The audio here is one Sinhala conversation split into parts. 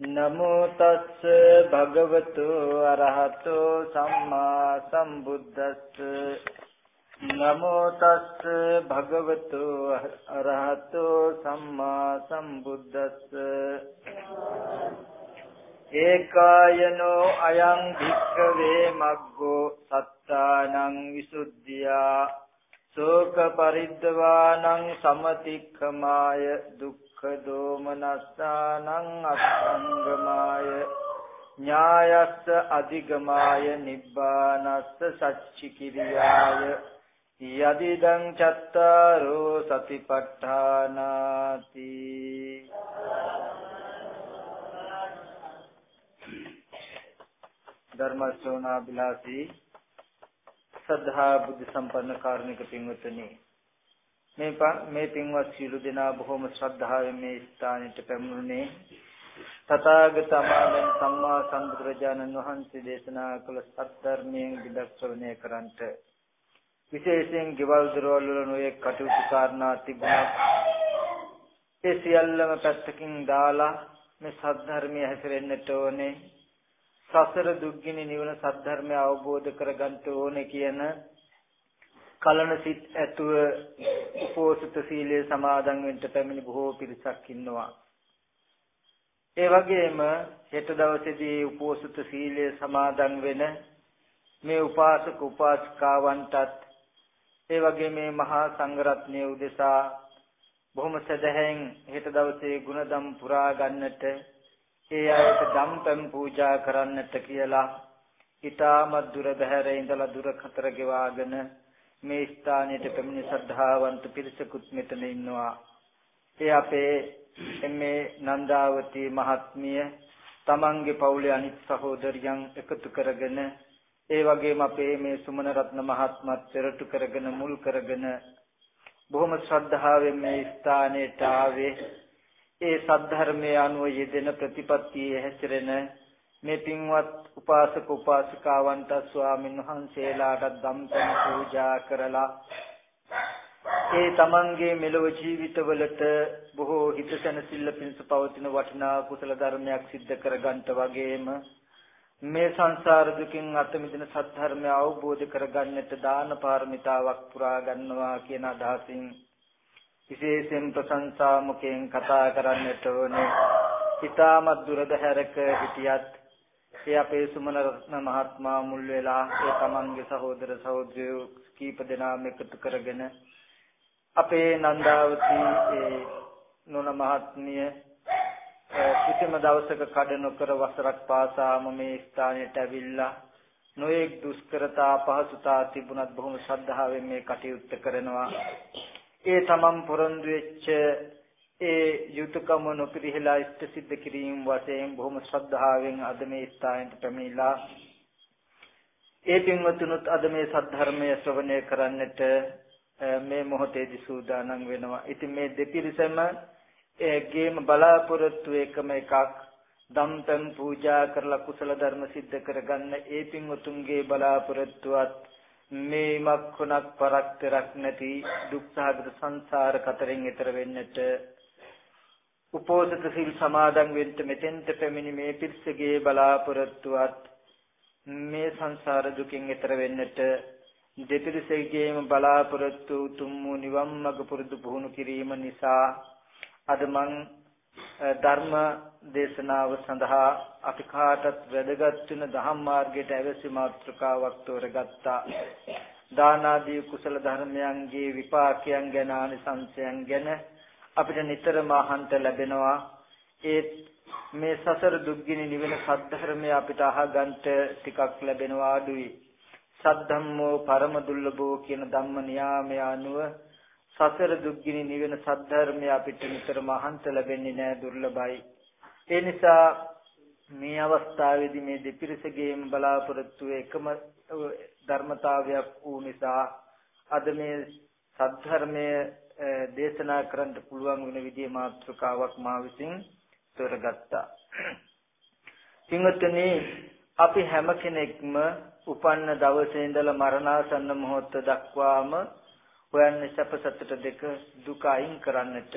නමෝ තස්ස භගවතු අරහතෝ සම්මා සම්බුද්දස්ස නමෝ තස්ස භගවතු අරහතෝ සම්මා සම්බුද්දස්ස ඒකායනෝ අයං භික්ඛවේ මග්ගෝ සත්තානං විසුද්ධියා ශෝක පරිද්දවානං සමතික්ඛමාය දුක්ඛ දෝමනස්සානං අත්ංගමාය ඥායස්ස අධිගමාය නිබ්බානස්ස සච්චිකිරියාය යදිදං චත්තාරෝ සතිපට්ඨානාති ධර්ම ශ්‍රවණා බිලාසී සද්ධා බුද්ධ සම්පන්න කාරුණික පින්වත්නි මේ මේ පින්වත් සියලු දෙනා බොහොම ශ්‍රද්ධාවෙන් මේ ස්ථානෙට පැමිණුනේ තථාගත අමාවෙන් සම්මා සම්බුදුරජාණන් වහන්සේ දේශනා කළ සත්‍යර්මයෙන් විදක් ශ්‍රවණය කරන්ට විශේෂයෙන් ගෙවල් දොරවල් වල නොයෙක් කටයුතු කාරණා තිබුණා. ඒ සියල්ලම පැත්තකින් දාලා මේ සද්ධර්මයේ හැසිරෙන්නට ඕනේ. සසර දුක්ගිනි නිවන සද්ධර්මය අවබෝධ කරගන්න ඕනේ කියන කලන සිත් ඇතුව උපෝසත සීලය සමාදන් වෙන්න පැමිණි බොහෝ පිරිසක් ඉන්නවා. ඒ වගේම හෙට දවසේදී උපෝසත සීලය සමාදන් වෙන මේ උපාසක උපාසිකාවන්ටත් ඒ වගේ මේ මහා සංඝරත්නය උදෙසා බොහොම සදහැන් හෙට දවසේ ගුණදම් පුරා ගන්නට ඒ අයට දම්පැම් පූජා කරන්නට කියලා ඊටමත් දුර බැහැර ඉඳලා දුර කතර ගෙවාගෙන මේ ස්ථානයට පැමිණි ශ්‍රද්ධාවන්ත පිරිසකුත් මෙතන ඉන්නවා. ඒ අපේ මේ නන්දාවතී මහත්මිය තමන්ගේ පවුලේ අනිත් සහෝදරියන් එකතු කරගෙන ඒ වගේම අපේ මේ සුමන රත්න මහත්මත් පෙරටු කරගෙන මුල් කරගෙන බොහොම ශ්‍රද්ධාවෙන් මේ ස්ථානයට ආවේ ඒ සද්ධර්මයේ අනුව යෙදෙන ප්‍රතිපත්තියේ හැසිරෙන මේ පින්වත් උපාසක උපාසිකාවන්ට ස්වාමින් වහන්සේලාට දම්පැන් පූජා කරලා ඒ තමන්ගේ මෙලොව ජීවිතවලට බොහෝ හිතසනසිල්ල පිණිස පවතින වටිනා කුසල ධර්මයක් සිද්ධ කරගන්නට වගේම මේ සංසාර දුකින් අත මිදෙන සත්‍ය අවබෝධ කරගන්නට දාන පාරමිතාවක් පුරා ගන්නවා කියන අදහසින් විශේෂයෙන් ප්‍රශංසා මුඛයෙන් කතා කරන්නට ඕනේ. ඊටමත් දුරදහැරක හිටියත් ඒ අපේ සුමන රත්න මහත්මයා මුල් වෙලා ඒ තමන්ගේ සහෝදර සහෝදරියෝ කීප දෙනාම එකතු කරගෙන අපේ නන්දාවතී ඒ නොන මහත්මිය කිසිම දවසක කඩ නොකර වසරක් පාසාම මේ ස්ථානයට ඇවිල්ලා නොයෙක් දුෂ්කරතා පහසුතා තිබුණත් බොහොම ශ්‍රද්ධාවෙන් මේ කටයුත්ත කරනවා. ඒ තමන් පොරොන්දු වෙච්ච ඒ යුතුයකම නොපිරිහෙලා ඉෂ්ට සිද්ධ කිරීම වශයෙන් බොහොම ශ්‍රද්ධාවෙන් අද මේ ස්ථානයට පැමිණිලා ඒ පින්වතුනුත් අද මේ සද්ධර්මය ශ්‍රවණය කරන්නට මේ මොහොතේදී සූදානම් වෙනවා. ඉතින් මේ දෙපිරිසම ඒගේම බලාපොරොත්තු එකම එකක් දම්පම් පූජා කරලා කුසල ධර්ම સિદ્ધ කරගන්න ඒ පින්වතුන්ගේ බලාපොරොත්තුවත් මේ මක්කුණක් පරක්තරක් නැති දුක්සහගත සංසාර කතරෙන් එතර වෙන්නට උපෝසත සිල් සමාදන් වෙන්න මෙතෙන්ට පැමිණි මේ පිරිසගේ බලාපොරොත්තුවත් මේ සංසාර දුකින් එතර වෙන්නට දෙපිරිසගේම බලාපොරොත්තු තුම් වූ නිවන් මඟ පුරුදු පුහුණු කිරීම නිසා අද මං ධර්ම දේශනාව සඳහා අපි කාටත් වැදගත් වෙන ධම්ම මාර්ගයට ඇවැසි මාතෘකාවක් තෝරගත්තා. දාන ආදී කුසල ධර්මයන්ගේ විපාකයන් ගැන ආනිසංසයන් ගැන අපිට නිතරම අහන්ත ලැබෙනවා. ඒ මේ සසර දුක්ගිනි නිවෙන සද්ධර්මය අපිට අහගන්න ටිකක් ලැබෙනවා අඩුයි. සද්ධම්මෝ පරම දුර්ලභෝ කියන ධම්ම නියාමය අනුව සසර දුක්ගිනි නිවෙන සද්ධර්මය අපිට නිතරම අහන්ත ලැබෙන්නේ නැහැ දුර්ලභයි. ඒ නිසා මේ අවස්ථාවේදී මේ දෙපිරිසගේම බලාපොරොත්තු එකම ධර්මතාවයක් වූ නිසා අද මේ සද්ධර්මයේ දේශනා කරන්න පුළුවන් වෙන විදිහේ මාතෘකාවක් මා විසින් තෝරගත්තා. පින්වත්නි අපි හැම කෙනෙක්ම උපන්න දවසේ ඉඳලා මරණාසන්න මොහොත දක්වාම හොයන්නේ සැප සතුට දෙක දුක අයින් කරන්නට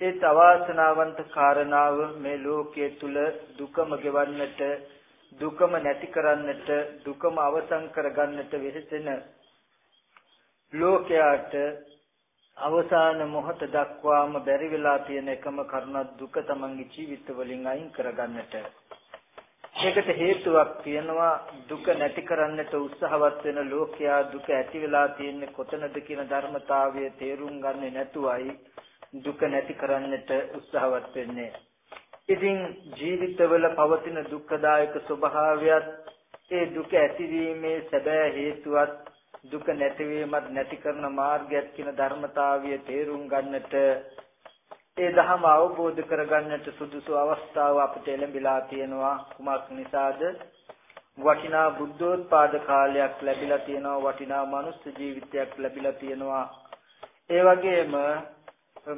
ඒ තවාසනාවන්ත කාරණාව මේ ලෝකයේ තුල දුකම ගෙවන්නට දුකම නැති කරන්නට දුකම අවසන් කරගන්නට වෙහෙසෙන ලෝකයාට අවසාන මොහොත දක්වාම බැරි වෙලා තියෙන එකම කරුණ දුක තමන්ගේ ජීවිත වලින් අයින් කරගන්නට. ඒකට හේතුවක් තියෙනවා දුක නැති කරන්නට උත්සාහවත් වෙන ලෝකයා දුක ඇති වෙලා තියෙන්නේ කොතනද කියන ධර්මතාවය තේරුම් ගන්නේ නැතුවයි දුක නැති කරන්නට උත්සාහවත් වෙන්නේ. ඉතින් ජීවිතවල පවතින දුක්ඛදායක ස්වභාවයත් ඒ දුක ඇතිවීමේ සැබෑ හේතුවත් දුක නැතිවීමත් නැති කරන මාර්ගයක් කියන ධර්මතාවය තේරුම් ගන්නට ඒ ධහම අවබෝධ කරගන්නට සුදුසු අවස්ථාව අපිට ලැබිලා තියෙනවා. කුමක් නිසාද? වටිනා බුද්ධෝත්පාද කාලයක් ලැබිලා තියෙනවා වටිනා මනුස්ස ජීවිතයක් ලැබිලා තියෙනවා. ඒ වගේම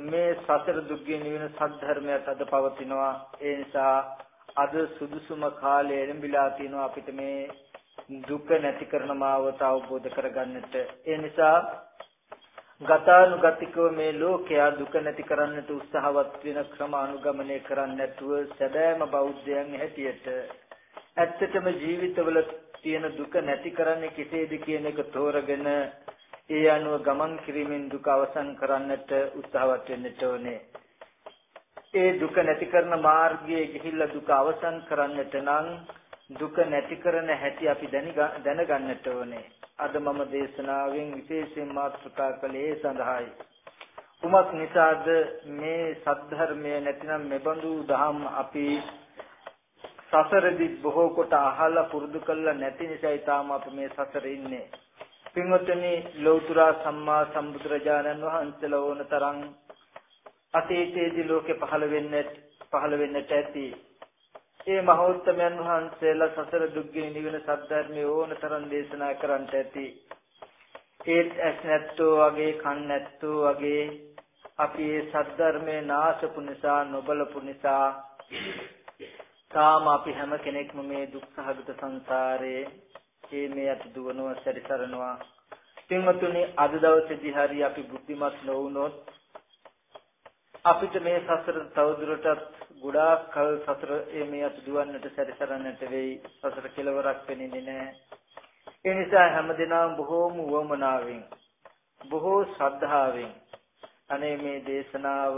මේ සතර දුක්ගේ නිවන සද්ධර්මයක් අද පවතිනවා. ඒ නිසා අද සුදුසුම කාලය එළඹිලා තිනවා අපිට මේ දුක නැති කරන මාවත අවබෝධ කරගන්නට ඒ නිසා ගතානුගතිකව මේ ලෝකයා දුක නැති කරන්නට උත්සාහවත් වෙන ක්‍රම අනුගමනය කරන්නේ නැතුව සැබෑම බෞද්ධයන් හැටියට ඇත්තටම ජීවිතවල තියෙන දුක නැති කරන්නේ කෙසේද කියන එක තෝරගෙන ඒ අනුව ගමන් කිරීමෙන් දුක අවසන් කරන්නට උත්සාහවත් වෙන්නට ඕනේ. ඒ දුක නැති කරන මාර්ගයේ ගිහිල්ලා දුක අවසන් කරන්නට නම් දුක නැති කරන හැටි අපි දැනගන්නට ඕනේ. අද මම දේශනාවෙන් විශේෂයෙන් මාතෘකා කළේ සඳහායි. කුමක් නිසාද මේ සද්ධර්මය නැතිනම් මෙබඳු දහම් අපි සසරදී බොහෝ කොට අහලා පුරුදු කළා නැති නිසා ඊටාම අපි මේ සසරේ ඉන්නේ. පින්වත්නි ලෞතර සම්මා සම්බුදුරජාණන් වහන්සේලා ඕන තරම් අතීතයේදී ලෝකේ පහළ වෙන්නේ පහළ වෙන්නට ඇති. ඒ මහෞත්මයන් වහන්සේලා සසර දුක්ගේ නිවන සත්‍යර්මයේ ඕන තරම් දේශනා කරන්නට ඇති. ඒත් ඇස් නැත්තෝ වගේ කන් නැත්තෝ වගේ අපි මේ සත්‍යර්මයේ නාශපු නිසා නොබලපු නිසා තාම අපි හැම කෙනෙක්ම මේ දුක් සහගත සංසාරයේ ඒ මේ අත දුවනවා සැරිසරනවා පින්වතුනි අද දවසේදී හරි අපි බුද්ධිමත් නොවුනොත් අපිට මේ සසර තවදුරටත් ගොඩාක් කල් සසර මේ අත දුවන්නට සැරිසරන්නට වෙයි. සසර කෙලවරක් වෙන්නේ නැහැ. ඒ නිසා හැමදෙනාම බොහෝම වමනාවෙන් බොහෝ ශ්‍රද්ධාවෙන් අනේ මේ දේශනාව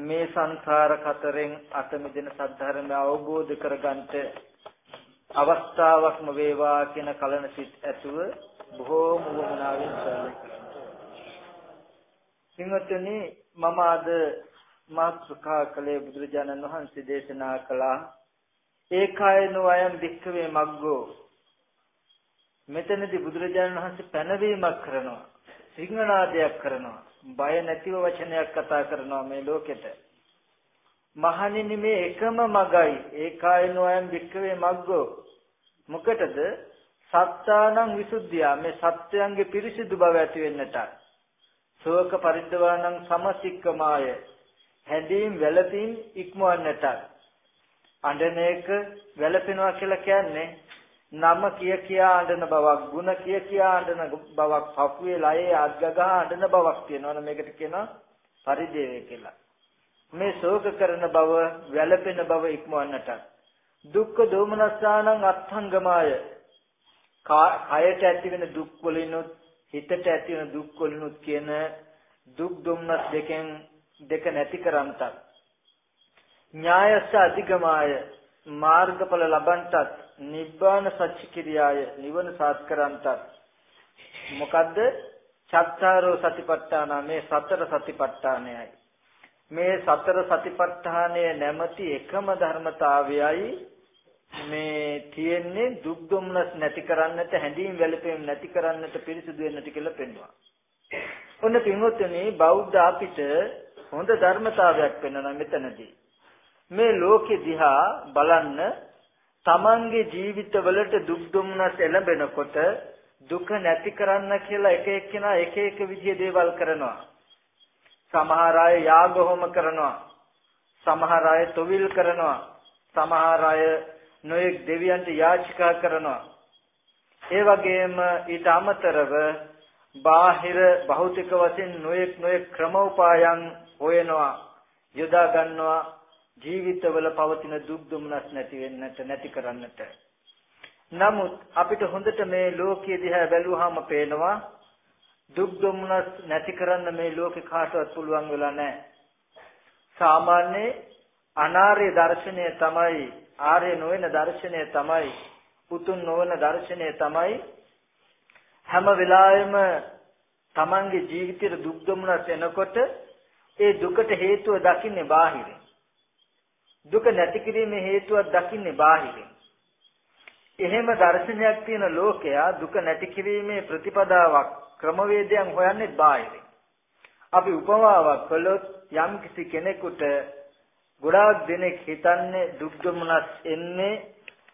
මේ සංසාර කතරෙන් අත මිදෙන සද්ධර්මය අවබෝධ කරගන්නට අවස්ථාවක්ම වේවා කියන කලන සිත් ඇතුව බොහෝම වමනාවෙන් සල්ලි සිංහතුනි මම අද මාත්‍රකා කලේ බුදුරජාණන් වහන්සේ දේශනා කළා. ඒකායනෝ අයම් වික්ඛවේ මග්ගෝ. මෙතනදී බුදුරජාණන් වහන්සේ පැනවීමක් කරනවා. සිංහනාදයක් කරනවා. බය නැතිව වචනයක් කතා කරනවා මේ ලෝකෙට. මහණෙනි මේ එකම මගයි. ඒකායනෝයන් වික්කවේ මග්ගෝ. මොකටද? සත්තානං විසුද්ධිය. මේ සත්‍යයන්ගේ පිරිසිදු බව ඇති වෙන්නට ශෝක පරිද්දවානං සමසික්කමාය. හැදීම් වැළපීම් ඉක්මවන්නට අඬන එක වැළපෙනවා කියලා කියන්නේ නම කිය කියා අඬන බවක් ಗುಣ කිය කියා අඬන බවක් පපුවේ ලයේ අද්ගගහ අඬන බවක් තියෙනවනේ මේකට කියනවා පරිදේවය කියලා. මේ ශෝක කරන බව වැළපෙන බව ඉක්මවන්නට දුක්ඛ දෝමනස්සානං අත්ංගමාය කයට ඇතිවෙන දුක් වලිනුත් හිතට ඇතිවෙන දුක් වලිනුත් කියන දුක් දුම්නස් දෙකෙන් දෙක නැති කරන්ටත් ඥායස්ස අධිගමාය මාර්ගඵල ලබන්ටත් නිබ්බාන සච්ච කිරියාය නිවන සාත් කරන්ටත් මොකද්ද? චත්තාරෝ සතිපට්ඨාන මේ සතර සතිපට්ඨානයයි. මේ සතර සතිපට්ඨානය නැමැති එකම ධර්මතාවයයි මේ තියෙන්නේ දුක් දුම්නස් නැති කරන්නට හැඳීම් වැළපීම් නැති කරන්නට පිරිසිදු වෙන්නට කියලා පෙන්වනවා. ඔන්න පින්වත්නි බෞද්ධ අපිට හොඳ ධර්මතාවයක් පෙන්වනවා මෙතනදී. මේ ලෝකෙ දිහා බලන්න තමන්ගේ ජීවිතවලට දුක් දුම්නස් එළඹෙනකොට දුක නැති කරන්න කියලා එක එක්කෙනා එක එක විදිහේ දේවල් කරනවා. සමහර අය යාග හෝම කරනවා. සමහර අය තොවිල් කරනවා. සමහර අය නොයෙක් දෙවියන්ට යාචිකා කරනවා. ඒ වගේම ඊට අමතරව බාහිර භෞතික වශයෙන් නොයෙක් නොයෙක් ක්‍රමෝපායන් හොයනවා. යොදා ගන්නවා ජීවිතවල පවතින දුක් දුම්නස් නැති වෙන්නට නැති කරන්නට. නමුත් අපිට හොඳට මේ ලෝකයේ දිහා බැලුවාම පේනවා දුක් දුම්නස් නැති කරන්න මේ ලෝකේ කාටවත් පුළුවන් වෙලා නැහැ. සාමාන්‍ය අනාර්ය දර්ශනය තමයි ආර්ය නොවන දර්ශනය තමයි උතුම් නොවන දර්ශනය තමයි හැම වෙලාවෙම තමන්ගේ ජීවිතයේ දුක් දුම්නස් එනකොට ඒ දුකට හේතුව දකින්නේ බාහිරින්. දුක නැති කිරීමේ හේතුවක් දකින්නේ බාහිරින්. එහෙම දර්ශනයක් තියෙන ලෝකයා දුක නැති කිරීමේ ප්‍රතිපදාවක් ක්‍රමවේදයන් හොයන්නේ බාහිරින්. අපි උපමාවක් කළොත් යම් කිසි කෙනෙකුට ගොඩාක් දෙනෙක් හිතන්නේ දුක් දුමනස් එන්නේ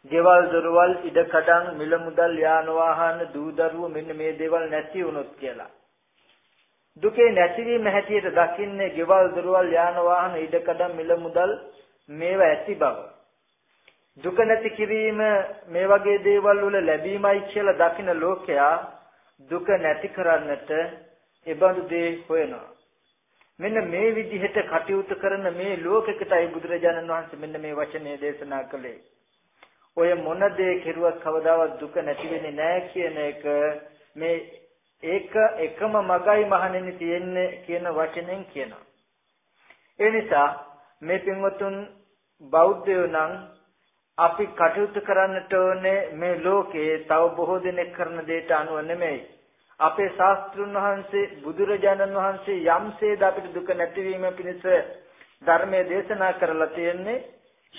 ගෙවල් දොරවල් ඉඩකඩම් මිල මුදල් යාන වාහන දූ දරුවෝ මෙන්න මේ දේවල් නැති වුණොත් කියලා. දුකේ නැතිවීම හැටියට දකින්නේ ගෙවල් දොරවල් යාන වාහන ඉඩකඩම් මිල මුදල් මේවා ඇති බව. දුක නැති කිරීම මේ වගේ දේවල් වල ලැබීමයි කියලා දකින ලෝකයා දුක නැති කරන්නට එබඳු දේ හොයනවා. මෙන්න මේ විදිහට කටයුතු කරන මේ ලෝකෙකටයි බුදුරජාණන් වහන්සේ මෙන්න මේ වචනේ දේශනා කළේ. ඔය මොන දේ කෙරුවත් කවදාවත් දුක නැති වෙන්නේ නැහැ කියන එක මේ ඒක එකම මගයි මහණෙනි තියෙන්නේ කියන වචනෙන් කියනවා. ඒ නිසා මේ පින්වතුන් බෞද්ධයෝ නම් අපි කටයුතු කරන්නට ඕනේ මේ ලෝකයේ තව බොහෝ දෙනෙක් කරන දෙයට අනුව නෙමෙයි. අපේ ශාස්ත්‍රුන් වහන්සේ බුදුරජාණන් වහන්සේ යම්සේද අපිට දුක නැතිවීම පිණිස ධර්මයේ දේශනා කරලා තියෙන්නේ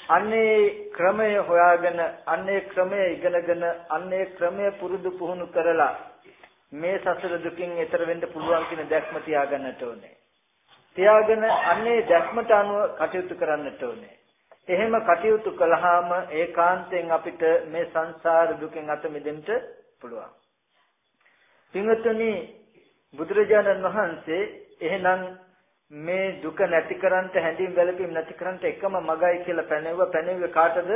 අන්නේ ක්‍රමය හොයාගෙන අන්නේ ක්‍රමය ඉගෙනගෙන අන්නේ ක්‍රමය පුරුදු පුහුණු කරලා මේ සසර දුකින් එතර වෙන්න පුළුවන් කියන දැක්ම තියාගන්නට ඕනේ. තියාගෙන අන්නේ දැක්මට අනුව කටයුතු කරන්නට ඕනේ. එහෙම කටයුතු කළාම ඒකාන්තයෙන් අපිට මේ සංසාර දුකෙන් අත මිදෙන්න පුළුවන්. පින්වත්නි බුදුරජාණන් වහන්සේ එහෙනම් මේ දුක නැති කරන්ට හැඳින් වැළපීම් නැති කරන්ට එකම මගයි කියලා පැනෙවුවා පැනෙවුවේ කාටද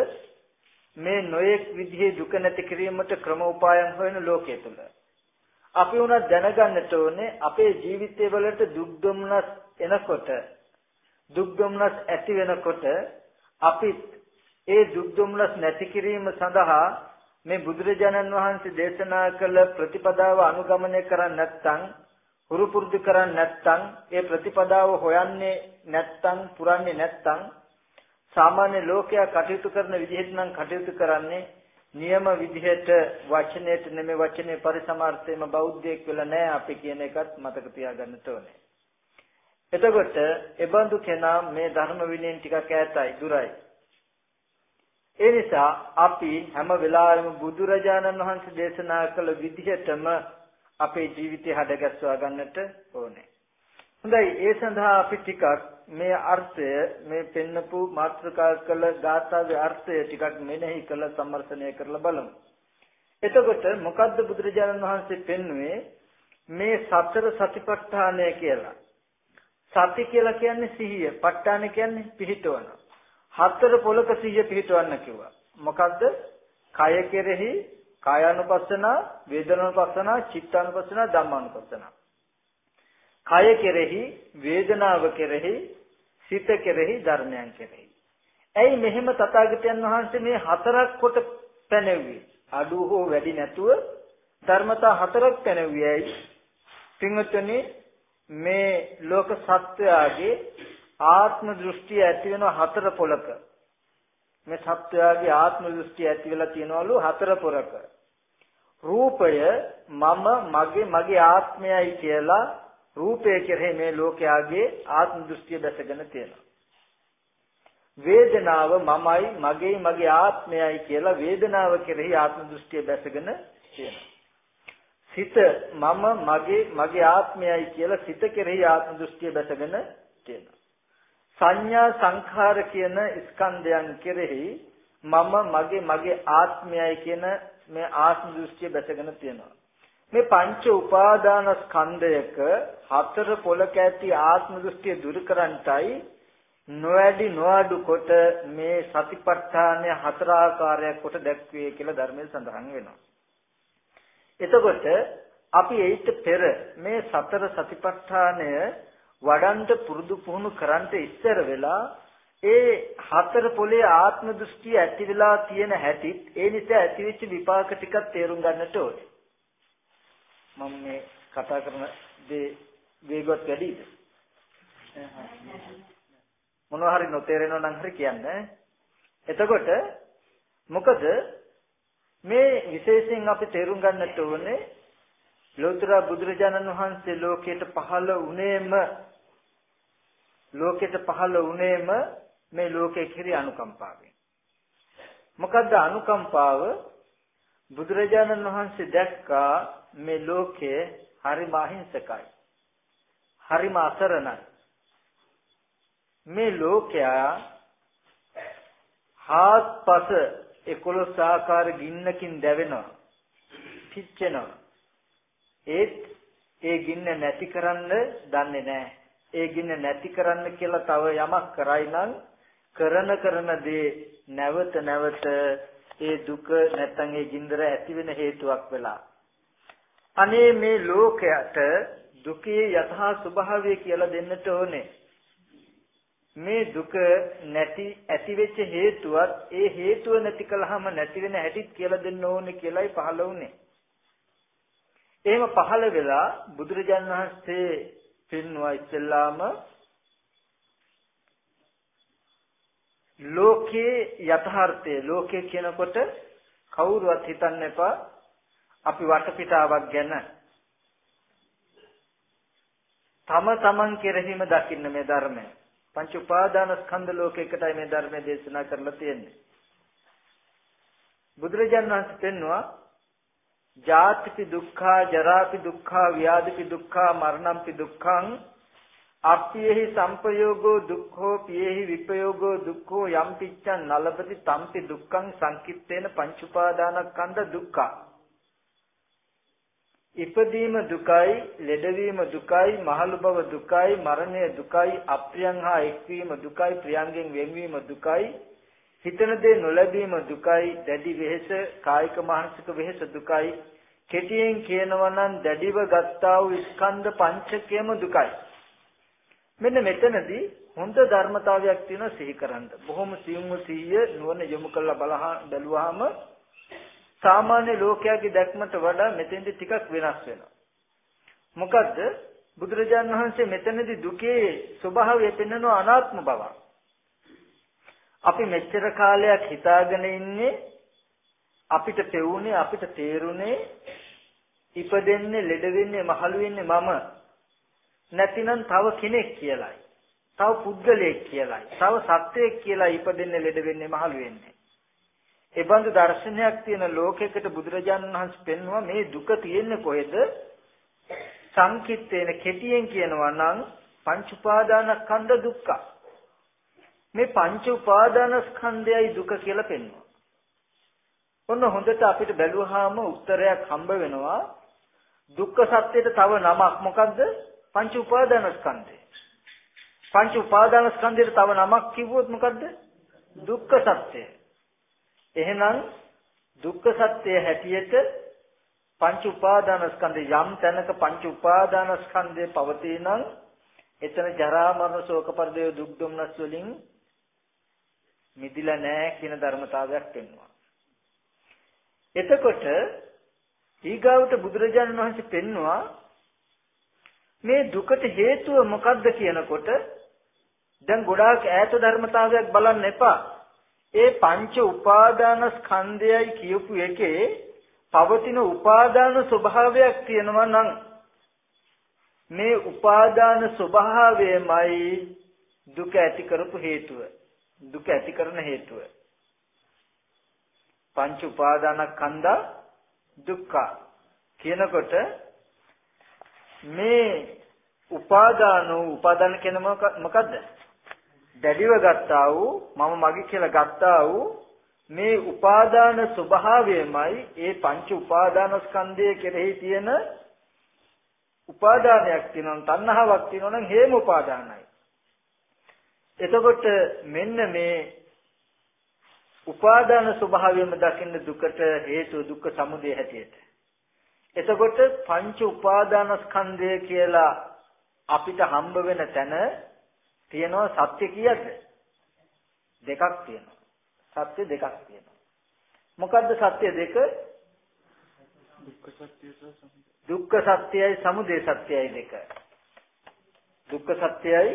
මේ නොයෙක් විදිහේ දුක නැති කිරීමට ක්‍රම උපායන් හොයන ලෝකයේ තුල අපි උනත් දැනගන්නට ඕනේ අපේ ජීවිතය වලට දුක් දුම්නස් එනකොට දුක් දුම්නස් ඇති වෙනකොට අපි ඒ දුක් දුම්නස් නැති කිරීම සඳහා මේ බුදුරජාණන් වහන්සේ දේශනා කළ ප්‍රතිපදාව අනුගමනය කරන්නේ නැත්නම් හුරු පුරුදු කරන්නේ නැත්නම් ඒ ප්‍රතිපදාව හොයන්නේ නැත්නම් පුරන්නේ නැත්නම් සාමාන්‍ය ලෝකයා කටයුතු කරන විදිහට නම් කටයුතු කරන්නේ නියම විදිහට වචනයට නෙමෙයි වචනේ පරිසමාර්ථයේම බෞද්ධයෙක් වෙලා නැහැ අපි කියන එකත් මතක තියාගන්න ඕනේ. එතකොට එබඳු කෙනා මේ ධර්ම විනයෙන් ටිකක් ඈතයි දුරයි. ඒ නිසා අපි හැම වෙලාවෙම බුදුරජාණන් වහන්සේ දේශනා කළ විදිහටම අපේ ජීවිතය හදගස්වා ගන්නට ඕනේ. හොඳයි ඒ සඳහා අපි ටිකක් මේ අර්ථය මේ පෙන්නපු මාත්‍රකා කළ ගාථාවේ අර්ථය ටිකක් මෙනෙහි කළ සම්මර්ෂණය කරලා බලමු. එතකොට මොකද්ද බුදුරජාණන් වහන්සේ පෙන්වුවේ මේ සතර සතිපට්ඨානය කියලා. සති කියලා කියන්නේ සිහිය, ප ဋ ාණ කියන්නේ පිහිටවන. හතර පොලක සිහිය පිහිටවන්න කිව්වා. මොකද්ද? කය කෙරෙහි කායानुපස්සන, වේදනානුපස්සන, චිත්තානුපස්සන, ධම්මානුපස්සන. කය කෙරෙහි, වේදනාව කෙරෙහි, සිත කෙරෙහි, ධර්මයන් කෙරෙහි. ඇයි මෙහෙම තථාගතයන් වහන්සේ මේ හතරක් කොට පැනෙව්වේ? අඩු හෝ වැඩි නැතුව ධර්මතා හතරක් පැනෙව්වේ ඇයි? පින්වත්නි මේ ලෝක සත්වයාගේ ආත්ම දෘෂ්ටිය ඇති වෙන හතර පොලක මේ සත්වයාගේ ආත්ම දෘෂ්ටිය ඇති වෙලා තියෙනවලු හතර පොරක රූපය මම මගේ මගේ ආත්මයයි කියලා රූපය කෙරෙහි මේ ලෝකයාගේ ආත්ම දෘෂ්ටිය දැසගෙන තියෙනවා වේදනාව මමයි මගේ මගේ ආත්මයයි කියලා වේදනාව කෙරෙහි ආත්ම දෘෂ්ටිය දැසගෙන තියෙනවා සිත මම මගේ මගේ ආත්මයයි කියලා සිත කෙරෙහි ආත්ම දෘෂ්ටිය බැසගෙන තියෙනවා. සංඥා සංඛාර කියන ස්කන්ධයන් කෙරෙහි මම මගේ මගේ ආත්මයයි කියන මේ ආත්ම දෘෂ්ටිය බැසගෙන තියෙනවා. මේ පංච උපාදාන ස්කන්ධයක හතර පොලක ඇති ආත්ම දෘෂ්ටිය දුරු කරන්ටයි නොඇඩි නොඅඩු කොට මේ සතිපට්ඨානය හතර ආකාරයක් කොට දැක්වේ කියලා ධර්මයේ සඳහන් වෙනවා. එතකොට අපි ඒිට පෙර මේ සතර සතිපට්ඨානය වඩන්ට පුරුදු පුහුණු කරන්ට ඉස්සර වෙලා ඒ හතර පොලේ ආත්ම දෘෂ්ටිය ඇති වෙලා තියෙන හැටිත් ඒ නිසා ඇතිවෙච්ච විපාක ටිකක් තේරුම් ගන්නට ඕනේ. මම මේ කතා කරන දේ වේගවත් වැඩිද? මොනවා හරි නොතේරෙනව නම් හරි කියන්න. එතකොට මොකද මේ විශේෂයෙන් අපි තේරුම් ගන්නට ඕනේ ලෝතර බුදුරජාණන් වහන්සේ ලෝකයට පහළ වුණේම ලෝකයට පහළ වුණේම මේ ලෝකයේ කිරි අනුකම්පාවෙන්. මොකද්ද අනුකම්පාව? බුදුරජාණන් වහන්සේ දැක්කා මේ ලෝකය හරිම අහිංසකයි. හරිම අසරණයි. මේ ලෝකයා හාත්පස 11 ආකාර ගින්නකින් දැවෙනවා. පිච්චෙනවා. ඒත් ඒ ගින්න නැති කරන්න දන්නේ නැහැ. ඒ ගින්න නැති කරන්න කියලා තව යමක් කරයි නම් කරන කරන දේ නැවත නැවත ඒ දුක නැත්තම් ඒ ගින්දර ඇති වෙන හේතුවක් වෙලා අනේ මේ ලෝකයට දුකේ යථා ස්වභාවය කියලා දෙන්නට ඕනේ මේ දුක නැති ඇති වෙච්ච හේතුවත් ඒ හේතුව නැති කළාම නැති වෙන හැටිත් කියලා දෙන්න ඕනේ කියලායි පහළ වුනේ. එහෙම පහළ වෙලා බුදුරජාණන් වහන්සේ පින්නවා ඉස්සෙල්ලාම ලෝකේ යථාර්ථය ලෝකේ කියනකොට කවුරුවත් හිතන්න එපා අපි වටපිටාවක් ගැන තම තමන් කෙරෙහිම දකින්න මේ ධර්මය. පංච උපාදාන ස්කන්ධ ලෝකයකටයි මේ ධර්මය දේශනා කරලා තියෙන්නේ. බුදුරජාණන් වහන්සේ පෙන්නවා ජාතිපි දුක්ඛා ජරාපි දුක්ඛා ව්‍යාධිපි දුක්ඛා මරණම්පි දුක්ඛං අප්පියෙහි සංපයෝගෝ දුක්ඛෝ පියෙහි විපයෝගෝ දුක්ඛෝ යම් පිච්ඡන් නලපති තම්පි දුක්ඛං සංකිට්ඨේන පංච උපාදානස්කන්ධ දුක්ඛ. ඉපදීම දුකයි ලෙඩවීම දුකයි මහලු බව දුකයි මරණය දුකයි අප්‍රියං හා එක්වීම දුකයි ප්‍රියංගෙන් වෙන්වීම දුකයි හිතන දේ නොලැබීම දුකයි දැඩි වෙහෙස කායික මානසික වෙහෙස දුකයි කෙටියෙන් කියනවා නම් දැඩිව ගත්තා වූ ස්කන්ධ පංචකයම දුකයි මෙන්න මෙතනදී හොඳ ධර්මතාවයක් තියෙනවා සිහි කරන්න. බොහොම සියුම්ව සිහිය නුවණ යොමු කරලා බලහා බැලුවාම සාමාන්‍ය ලෝකයාගේ දැක්මට වඩා මෙතෙන්දී ටිකක් වෙනස් වෙනවා. මොකද්ද? බුදුරජාණන් වහන්සේ මෙතනදී දුකේ ස්වභාවය පෙන්වන අනාත්ම බව. අපි මෙච්චර කාලයක් හිතාගෙන ඉන්නේ අපිට පෙවුනේ අපිට තේරුනේ ඉපදෙන්නේ ලෙඩ වෙන්නේ මහලු වෙන්නේ මම නැතිනම් තව කෙනෙක් කියලායි. තව පුද්ගලයෙක් කියලායි. තව සත්වයෙක් කියලා ඉපදෙන්නේ ලෙඩ වෙන්නේ මහලු වෙන්නේ. ඒ බඳු දර්ශනයක් තියෙන ලෝකයකට බුදුරජාණන් වහන්සේ පෙන්වුවා මේ දුක තියෙන්නේ කොහෙද? සංකිට්ඨේන කෙටියෙන් කියනවා නම් පංච උපාදානස්කන්ධ දුක්ඛ. මේ පංච උපාදානස්කන්ධයයි දුක කියලා පෙන්වනවා. ඔන්න හොඳට අපිට බැලුවාම උත්තරයක් හම්බ වෙනවා. දුක්ඛ සත්‍යයට තව නමක් මොකද්ද? පංච උපාදානස්කන්ධය. පංච උපාදානස්කන්ධයට තව නමක් කිව්වොත් මොකද්ද? දුක්ඛ සත්‍යය. එහෙනම් දුක්ඛ සත්‍යය හැටියට පංච උපාදානස්කන්ධය යම් තැනක පංච උපාදානස්කන්ධය පවතී නම් එතන ජරා මරණ ශෝක පරිදේ දුක් දුම්නස් වලින් මිදිලා නැහැ කියන ධර්මතාවයක් පෙන්වනවා. එතකොට ඊගාවට බුදුරජාණන් වහන්සේ පෙන්වුවා මේ දුකට හේතුව මොකක්ද කියනකොට දැන් ගොඩාක් ඈත ධර්මතාවයක් බලන්න එපා. ඒ පංච උපාදාන ස්කන්ධයයි කියපු එකේ පවතින උපාදාන ස්වභාවයක් තියෙනවා නම් මේ උපාදාන ස්වභාවයමයි දුක ඇති කරපු හේතුව. දුක ඇති කරන හේතුව. පංච උපාදානස්කන්ධ දුක්ඛ කියනකොට මේ උපාදාන වූ උපාදාන කියන මොකද්ද? දැඩිව ගත්තා වූ මම මගේ කියලා ගත්තා වූ මේ උපාදාන ස්වභාවයමයි ඒ පංච උපාදානස්කන්ධය කෙරෙහි තියෙන උපාදානයක් තියෙනවා තණ්හාවක් තියෙනවා නම් හේම උපාදානයි. එතකොට මෙන්න මේ උපාදාන ස්වභාවයම දකින්න දුකට හේතු දුක්ඛ සමුදය හැටියට එතකොට පංච උපාදානස්කන්ධය කියලා අපිට හම්බ වෙන තැන තියෙනවා සත්‍ය කීයද? දෙකක් තියෙනවා. සත්‍ය දෙකක් තියෙනවා. මොකද්ද සත්‍ය දෙක? දුක්ඛ සත්‍යයි සමුදය සත්‍යයි දෙක. දුක්ඛ සත්‍යයි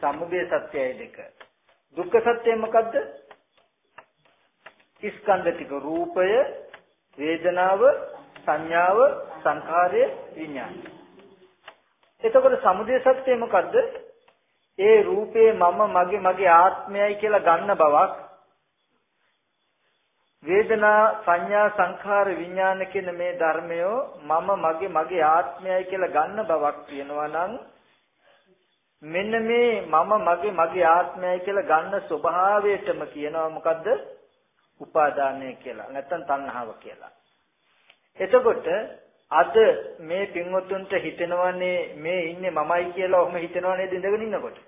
සමුදය සත්‍යයි දෙක. දුක්ඛ සත්‍යය මොකද්ද? ස්කන්ධ ටික රූපය, වේදනාව, සංඥාව, සංඛාරය, විඥානය. එතකොට සමුදය සත්‍යය මොකද්ද? ඒ රූපේ මම මගේ මගේ ආත්මයයි කියලා ගන්න බවක් වේදනා සංඥා සංඛාර විඥාන කියන මේ ධර්මය මම මගේ මගේ ආත්මයයි කියලා ගන්න බවක් තියෙනවා නම් මෙන්න මේ මම මගේ මගේ ආත්මයයි කියලා ගන්න ස්වභාවයටම කියනවා මොකද්ද? උපාදානය කියලා. නැත්තම් තණ්හාව කියලා. එතකොට අද මේ පින්වතුන්ට හිතෙනවනේ මේ ඉන්නේ මමයි කියලා ඔහම හිතෙනව නේද ඉඳගෙන ඉන්නකොට.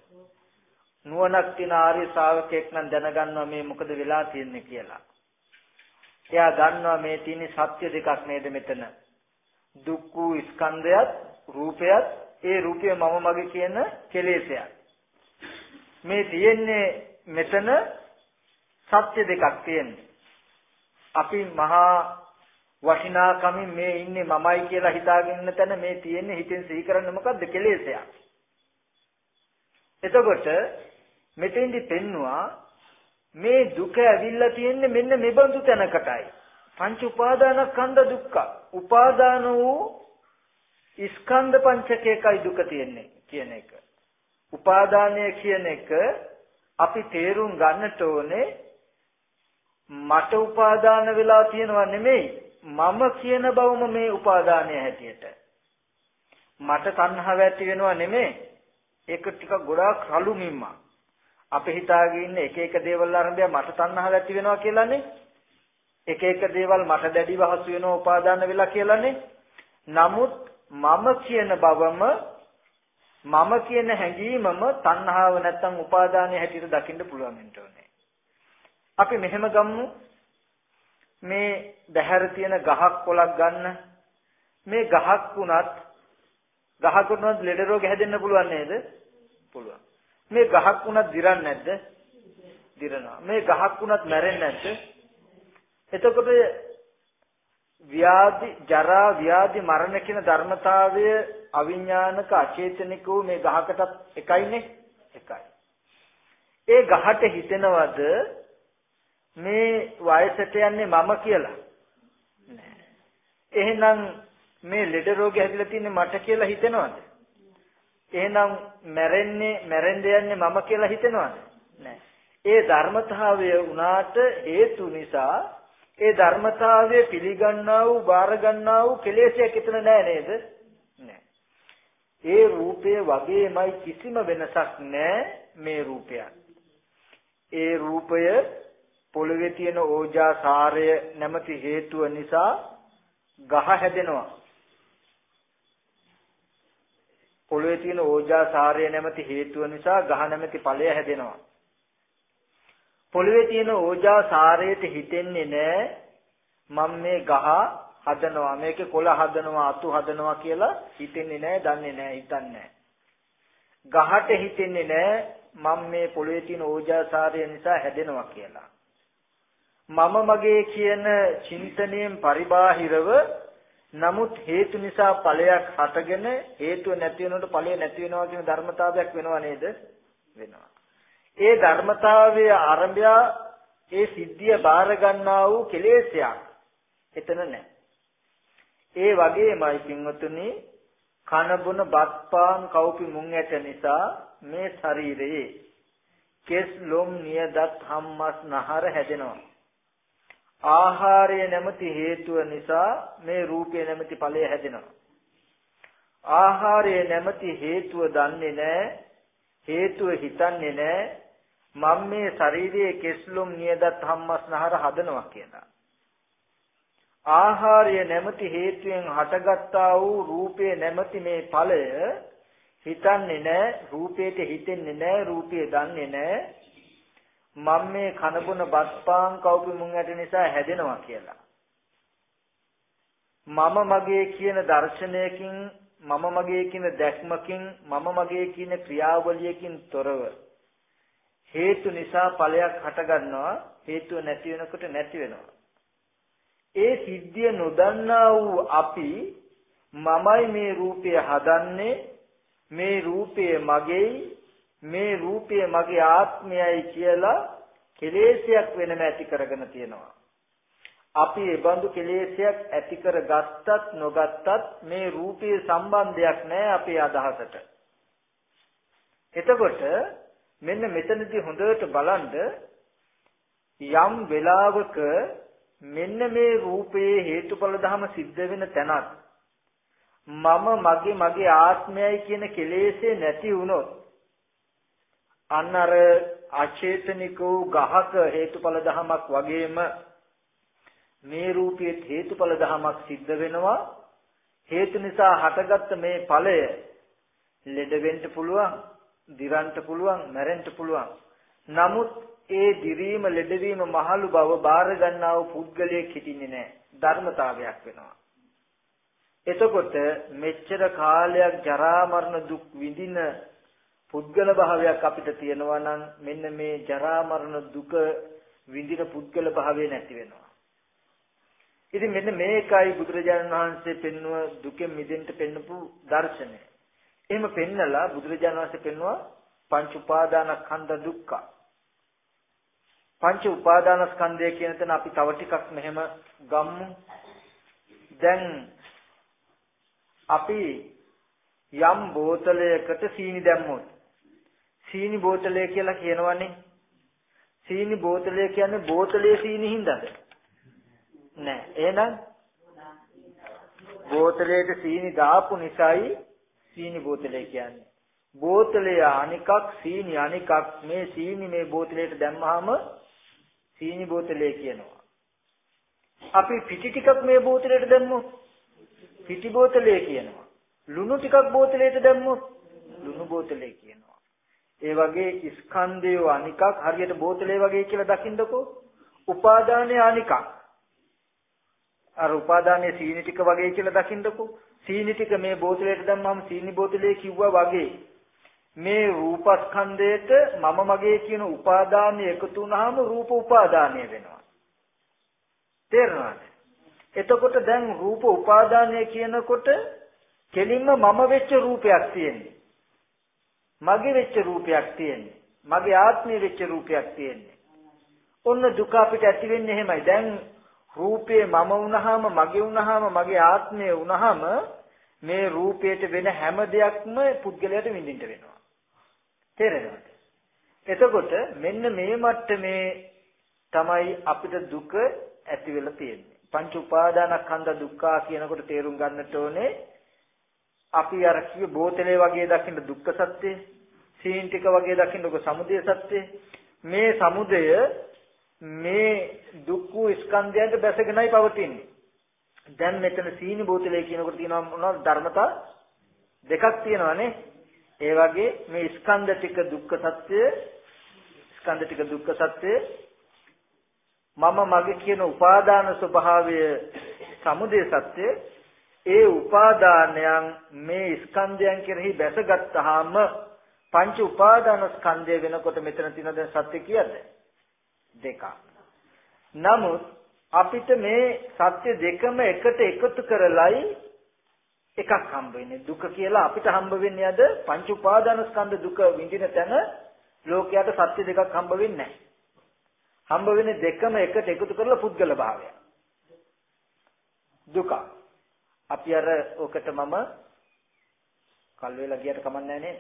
නුවණක් තියෙන ආර්ය ශ්‍රාවකෙක් නම් දැනගන්නවා මේ මොකද වෙලා තියෙන්නේ කියලා. එයා දන්නවා මේ තියෙන සත්‍ය දෙකක් නේද මෙතන. දුක්ඛ ස්කන්ධයත් රූපයත් ඒ රූපය මම මගේ කියන කෙලෙසයක් මේ තියෙන්නේ මෙතන සත්‍ය දෙකක් තියෙන්නේ. අපි මහා වටිනාකමින් මේ ඉන්නේ මමයි කියලා හිතාගෙන ඉන්න තැන මේ තියෙන්නේ හිතෙන් සිහි කරන්නේ මොකද්ද කෙලෙසයක්. එතකොට මෙතෙන්දි පෙන්නවා මේ දුක ඇවිල්ලා තියෙන්නේ මෙන්න මෙබඳු තැනකටයි. පංච උපාදානස්කන්ධ දුක්ඛ. උපාදාන වූ ස්කන්ධ පංචකයකයි දුක තියෙන්නේ කියන එක. උපාදානය කියන එක අපි තේරුම් ගන්නට ඕනේ මට උපාදාන වෙලා තියෙනවා නෙමෙයි මම කියන බවම මේ උපාදානය හැටියට. මට තණ්හාව ඇති වෙනව නෙමෙයි. ඒක ටිකක් ගොඩාක් රළු මිම්මා අපි හිතාගෙන ඉන්න එක එක දේවල් ආරම්භය මට තණ්හාව ඇති වෙනවා කියලානේ. එක එක දේවල් මට දැඩිව හසු වෙනවා උපාදාන වෙලා කියලානේ. නමුත් මම කියන බවම මම කියන හැඟීමම තණ්හාව නැත්තම් උපාදානය හැටියට දකින්න පුළුවන් වෙන්න ඕනේ. අපි මෙහෙම ගමු. මේ බහැර තියෙන ගහක් කොලක් ගන්න මේ ගහක් වුණත් ගහකට උනත් ලෙඩ රෝග හැදෙන්න පුළුවන් නේද? පුළුවන්. මේ ගහක් වුණත් දිරන්නේ නැද්ද? දිරනවා. මේ ගහක් වුණත් මැරෙන්නේ නැද්ද? එතකොට ව්‍යාධි, ජරා, ව්‍යාධි, මරණ කියන ධර්මතාවය අවිඥානික අචේතනික වූ මේ ගහකටත් එකයිනේ? එකයි. ඒ ගහට හිතෙනවද මේ වයසට යන්නේ මම කියලා. එහෙනම් මේ ලෙඩ රෝගය හැදිලා තින්නේ මට කියලා හිතෙනවද? එහෙනම් මැරෙන්නේ මැරෙන්න යන්නේ මම කියලා හිතෙනවද? නෑ. ඒ ධර්මතාවය උනාට හේතු නිසා ඒ ධර්මතාවය පිළිගන්නා වූ බාර ගන්නා වූ කෙලෙසයක් එතන නෑ නේද? නෑ. ඒ රූපය වගේමයි කිසිම වෙනසක් නෑ මේ රූපයත්. ඒ රූපය පොළවේ තියෙන ඕජා සාරය නැමැති හේතුව නිසා ගහ හැදෙනවා. පොළවේ තියෙන ඕජා සාරය නැමැති හේතුව නිසා ගහ නැමැති ඵලය හැදෙනවා. පොළවේ තියෙන ඕජා සාරයට හිතෙන්නේ නැහැ මම මේ ගහ හදනවා මේකේ කොළ හදනවා අතු හදනවා කියලා හිතෙන්නේ නැහැ දන්නේ නැහැ හිතන්නේ ගහට හිතෙන්නේ නැහැ මම මේ පොළවේ තියෙන ඕජා සාරය නිසා හැදෙනවා කියලා මම මගේ කියන චින්තනයෙන් පරිබාහිරව නමුත් හේතු නිසා ඵලයක් හටගෙන හේතුව නැති වෙනකොට ඵලය නැති වෙනවා කියන ධර්මතාවයක් වෙනව නේද? වෙනවා. ඒ ධර්මතාවයේ ආරම්භය ඒ සිද්ධිය බාර ගන්නා වූ කෙලෙසයක් එතන නැහැ. ඒ වගේමයි පින්වතුනි කන බොන බත් පාන් කව්පි මුං ඇට නිසා මේ ශරීරයේ කෙස් ලොම් නියදත් හම්මස් නහර හැදෙනවා. ආහාරය නැමැති හේතුව නිසා මේ රූපය නැමැති ඵලය හැදෙනවා. ආහාරය නැමැති හේතුව දන්නේ නැහැ. හේතුව හිතන්නේ නැහැ. මම මේ ශරීරයේ කෙස්ලොම් නියදත් හම්මස්නහර හදනවා කියලා. ආහාරය නැමැති හේතුවෙන් හටගත්තා වූ රූපේ නැමැති මේ ඵලය හිතන්නේ නැහැ. රූපේට හිතෙන්නේ නැහැ. රූපේ දන්නේ නැහැ. මම මේ කනබුන බත්පාන් කවුපි මුං ඇට නිසා හැදෙනවා කියලා. මම මගේ කියන දර්ශනයකින් මම මගේ කියන දැක්මකින් මම මගේ කියන ක්‍රියාවලියකින් තොරව හේතු නිසා ඵලයක් හටගන්නවා හේතුව නැති වෙනකොට නැති වෙනවා ඒ සිද්ධිය නොදන්නා වූ අපි මමයි මේ රූපය හදන්නේ මේ රූපය මගේයි මේ රූපය මගේ ආත්මයයි කියලා කෙලෙසයක් වෙනම ඇති කරගෙන තියෙනවා අපි ඒ බඳු කෙලෙසයක් ඇති කර ගත්තත් නොගත්තත් මේ රූපයේ සම්බන්ධයක් නැහැ අපේ අදහසට. එතකොට මෙන්න මෙතනදී හොඳට බලන්න යම් වෙලාවක මෙන්න මේ රූපයේ හේතුඵල ධම සිද්ධ වෙන තැනත් මම මගේ මගේ ආත්මයයි කියන කෙලෙසේ නැති වුණොත් අන්න අර අචේතනික වූ ගහක හේතුඵල ධමයක් වගේම මේ රූපයේ හේතුඵල ධමයක් සිද්ධ වෙනවා. හේතු නිසා හටගත්ත මේ ඵලය ලෙඩ වෙන්න පුළුවන් දිරන්න පුළුවන් මැරෙන්න පුළුවන්. නමුත් ඒ දිරීම ලෙඩවීම මහලු බව බාර ගන්නා වූ පුද්ගලයෙක් හිටින්නේ නැහැ. ධර්මතාවයක් වෙනවා. එතකොට මෙච්චර කාලයක් ජරා මරණ දුක් විඳින පුද්ගල භාවයක් අපිට තියෙනවා නම් මෙන්න මේ ජරා මරණ දුක විඳින පුද්ගල භාවය නැති වෙනවා ඉතින් මෙන්න මේකයි බුදුරජාණන් වහන්සේ පෙන්වුව දුකෙන් මිදෙන්න පෙන්වපු දර්ශනය. එහෙම පෙන්නලා බුදුරජාණන් වහන්සේ පෙන්වුවා පංච උපාදානස්කන්ධ දුක්ඛ. පංච උපාදානස්කන්ධය කියන තැන අපි තව ටිකක් මෙහෙම ගම්මු. දැන් අපි යම් බෝතලයකට සීනි දැම්මොත් සීනි බෝතලය කියලා කියනවනේ. සීනි බෝතලය කියන්නේ බෝතලයේ සීනි හින්දාද? නෑ. එහෙනම් බෝතලයට සීනි දාපු නිසායි සීනි බෝතලය කියන්නේ. බෝතලය අනිකක් සීනි අනිකක් මේ සීනි මේ බෝතලයට දැම්මහම සීනි බෝතලය කියනවා. අපි පිටි ටිකක් මේ බෝතලයට දැම්මොත් පිටි බෝතලය කියනවා. ලුණු ටිකක් බෝතලයට දැම්මොත් ලුණු බෝතලය කියනවා. ඒ වගේ ස්කන්ධය අනිකක් හරියට බෝතලේ වගේ කියලා දකින්නකෝ. උපාදානය අනිකක්. අර උපාදානයේ සීනි ටික වගේ කියලා දකින්නකෝ. සීනි ටික මේ බෝතලයට දැම්මම සීනි බෝතලේ කිව්වා වගේ මේ රූපස්කන්ධයට මම මගේ කියන උපාදානය එකතු වුනහම රූප උපාදානය වෙනවා. තේරෙනවද? එතකොට දැන් රූප උපාදානය කියනකොට කෙලින්ම මම වෙච්ච රූපයක් තියෙන්නේ. මගේ වෙච්ච රූපයක් තියෙන්නේ. මගේ ආත්මය වෙච්ච රූපයක් තියෙන්නේ. ඔන්න දුක අපිට ඇති වෙන්නේ එහෙමයි. දැන් රූපේ මම වුණාම මගේ වුණාම මගේ ආත්මය වුණාම මේ රූපයට වෙන හැම දෙයක්ම පුද්ගලයාට විඳින්න වෙනවා. තේරෙනවද? එතකොට මෙන්න මේ මට්ටමේ තමයි අපිට දුක ඇති වෙලා තියෙන්නේ. පංච උපාදානස්කන්ධ දුක්ඛ කියනකොට තේරුම් ගන්නට ඕනේ අපි අර කිය බෝතලේ වගේ දකින්න දුක්ඛ සත්‍ය, සීන් ටික වගේ දකින්නක සමුදය සත්‍ය. මේ සමුදය මේ දුක් වූ ස්කන්ධයන්ට බැසගෙනයි පවතින්නේ. දැන් මෙතන සීනි බෝතලේ කියනකොට තියෙනවා මොනවද ධර්මතා දෙකක් තියෙනවානේ. ඒ වගේ මේ ස්කන්ධ ටික දුක්ඛ සත්‍ය ස්කන්ධ ටික දුක්ඛ සත්‍ය මම මගේ කියන උපාදාන ස්වභාවය සමුදය සත්‍ය ඒ උපාදානයන් මේ ස්කන්ධයන් කෙරෙහි බැසගත්තාම පංච උපාදාන ස්කන්ධය වෙනකොට මෙතන තියෙන දැන් සත්‍ය කියද්ද දෙකක්. නමුත් අපිට මේ සත්‍ය දෙකම එකට එකතු කරලයි එකක් හම්බ වෙන්නේ. දුක කියලා අපිට හම්බ වෙන්නේ අද පංච උපාදානස්කන්ධ දුක විඳින තැන ලෝකයට සත්‍ය දෙකක් හම්බ වෙන්නේ නැහැ. හම්බ වෙන්නේ දෙකම එකට එකතු කරලා පුද්ගල භාවය. දුක. අපි අර ඔකට මම කල් වේලා ගියට කමන්නේ නැහැ නේද?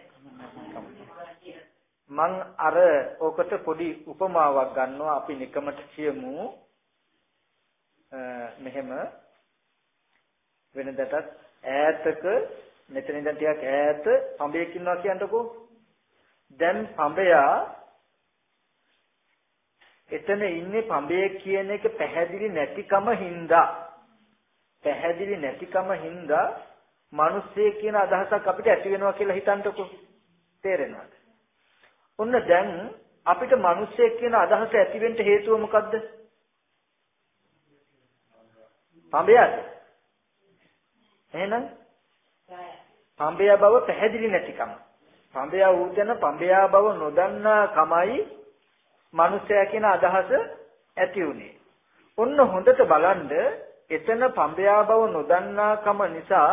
මං අර ඔකට පොඩි උපමාවක් ගන්නවා. අපි නිකමට කියමු. මෙහෙම. වෙනදටත් ඈතක මෙතන ඉඳන් ටිකක් ඈත පඹයක් ඉන්නවා කියන්නකෝ. දැන් පඹයා එතන ඉන්නේ පඹය කියන එක පැහැදිලි නැතිකම හින්දා. පැහැදිලි නැතිකම හින්දා මිනිස්සේ කියන අදහසක් අපිට ඇති වෙනවා කියලා හිතන්නකෝ තේරෙනවද ඔන්න දැන් අපිට මිනිස්සෙක් කියන අදහස ඇති වෙන්න හේතුව මොකද්ද? පඹයද? එහෙනම් පඹය බව පැහැදිලි නැතිකම. පඹය වූතන පඹය බව නොදන්නා කමයි මිනිසයා කියන අදහස ඇති උනේ. ඔන්න හොඳට බලන්න එතන පඹය බව නොදන්නා කම නිසා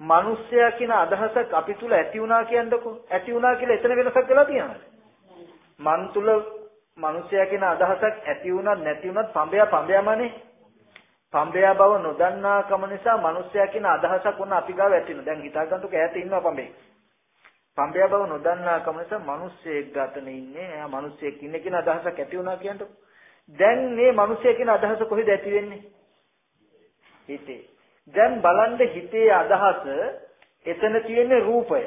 මිනිසයා කියන අදහසක් අපි තුල ඇති වුණා කියන්නකො. ඇති වුණා කියලා එතන වෙනසක් වෙලා තියෙනවද? මන් තුල මිනිසයා කියන අදහසක් ඇති වුණත් නැති වුණත් පඹය පඹයමනේ. පඹයා බව නොදන්නා කම නිසා මිනිස්සයා කියන අදහසක් වුණ අපි ගාව ඇතින. දැන් හිතාගන්නකො ඈත ඉන්නවා පඹේ. පඹයා බව නොදන්නා කම නිසා මිනිස්සෙක් ගතන ඉන්නේ. එයා මිනිස්සෙක් ඉන්නේ කියන අදහසක් ඇති වුණා කියන්නකො. දැන් මේ මිනිස්සයා කියන අදහස කොහෙද ඇති වෙන්නේ? හිතේ. දැන් බලන්න හිතේ අදහස එතන තියෙන්නේ රූපය.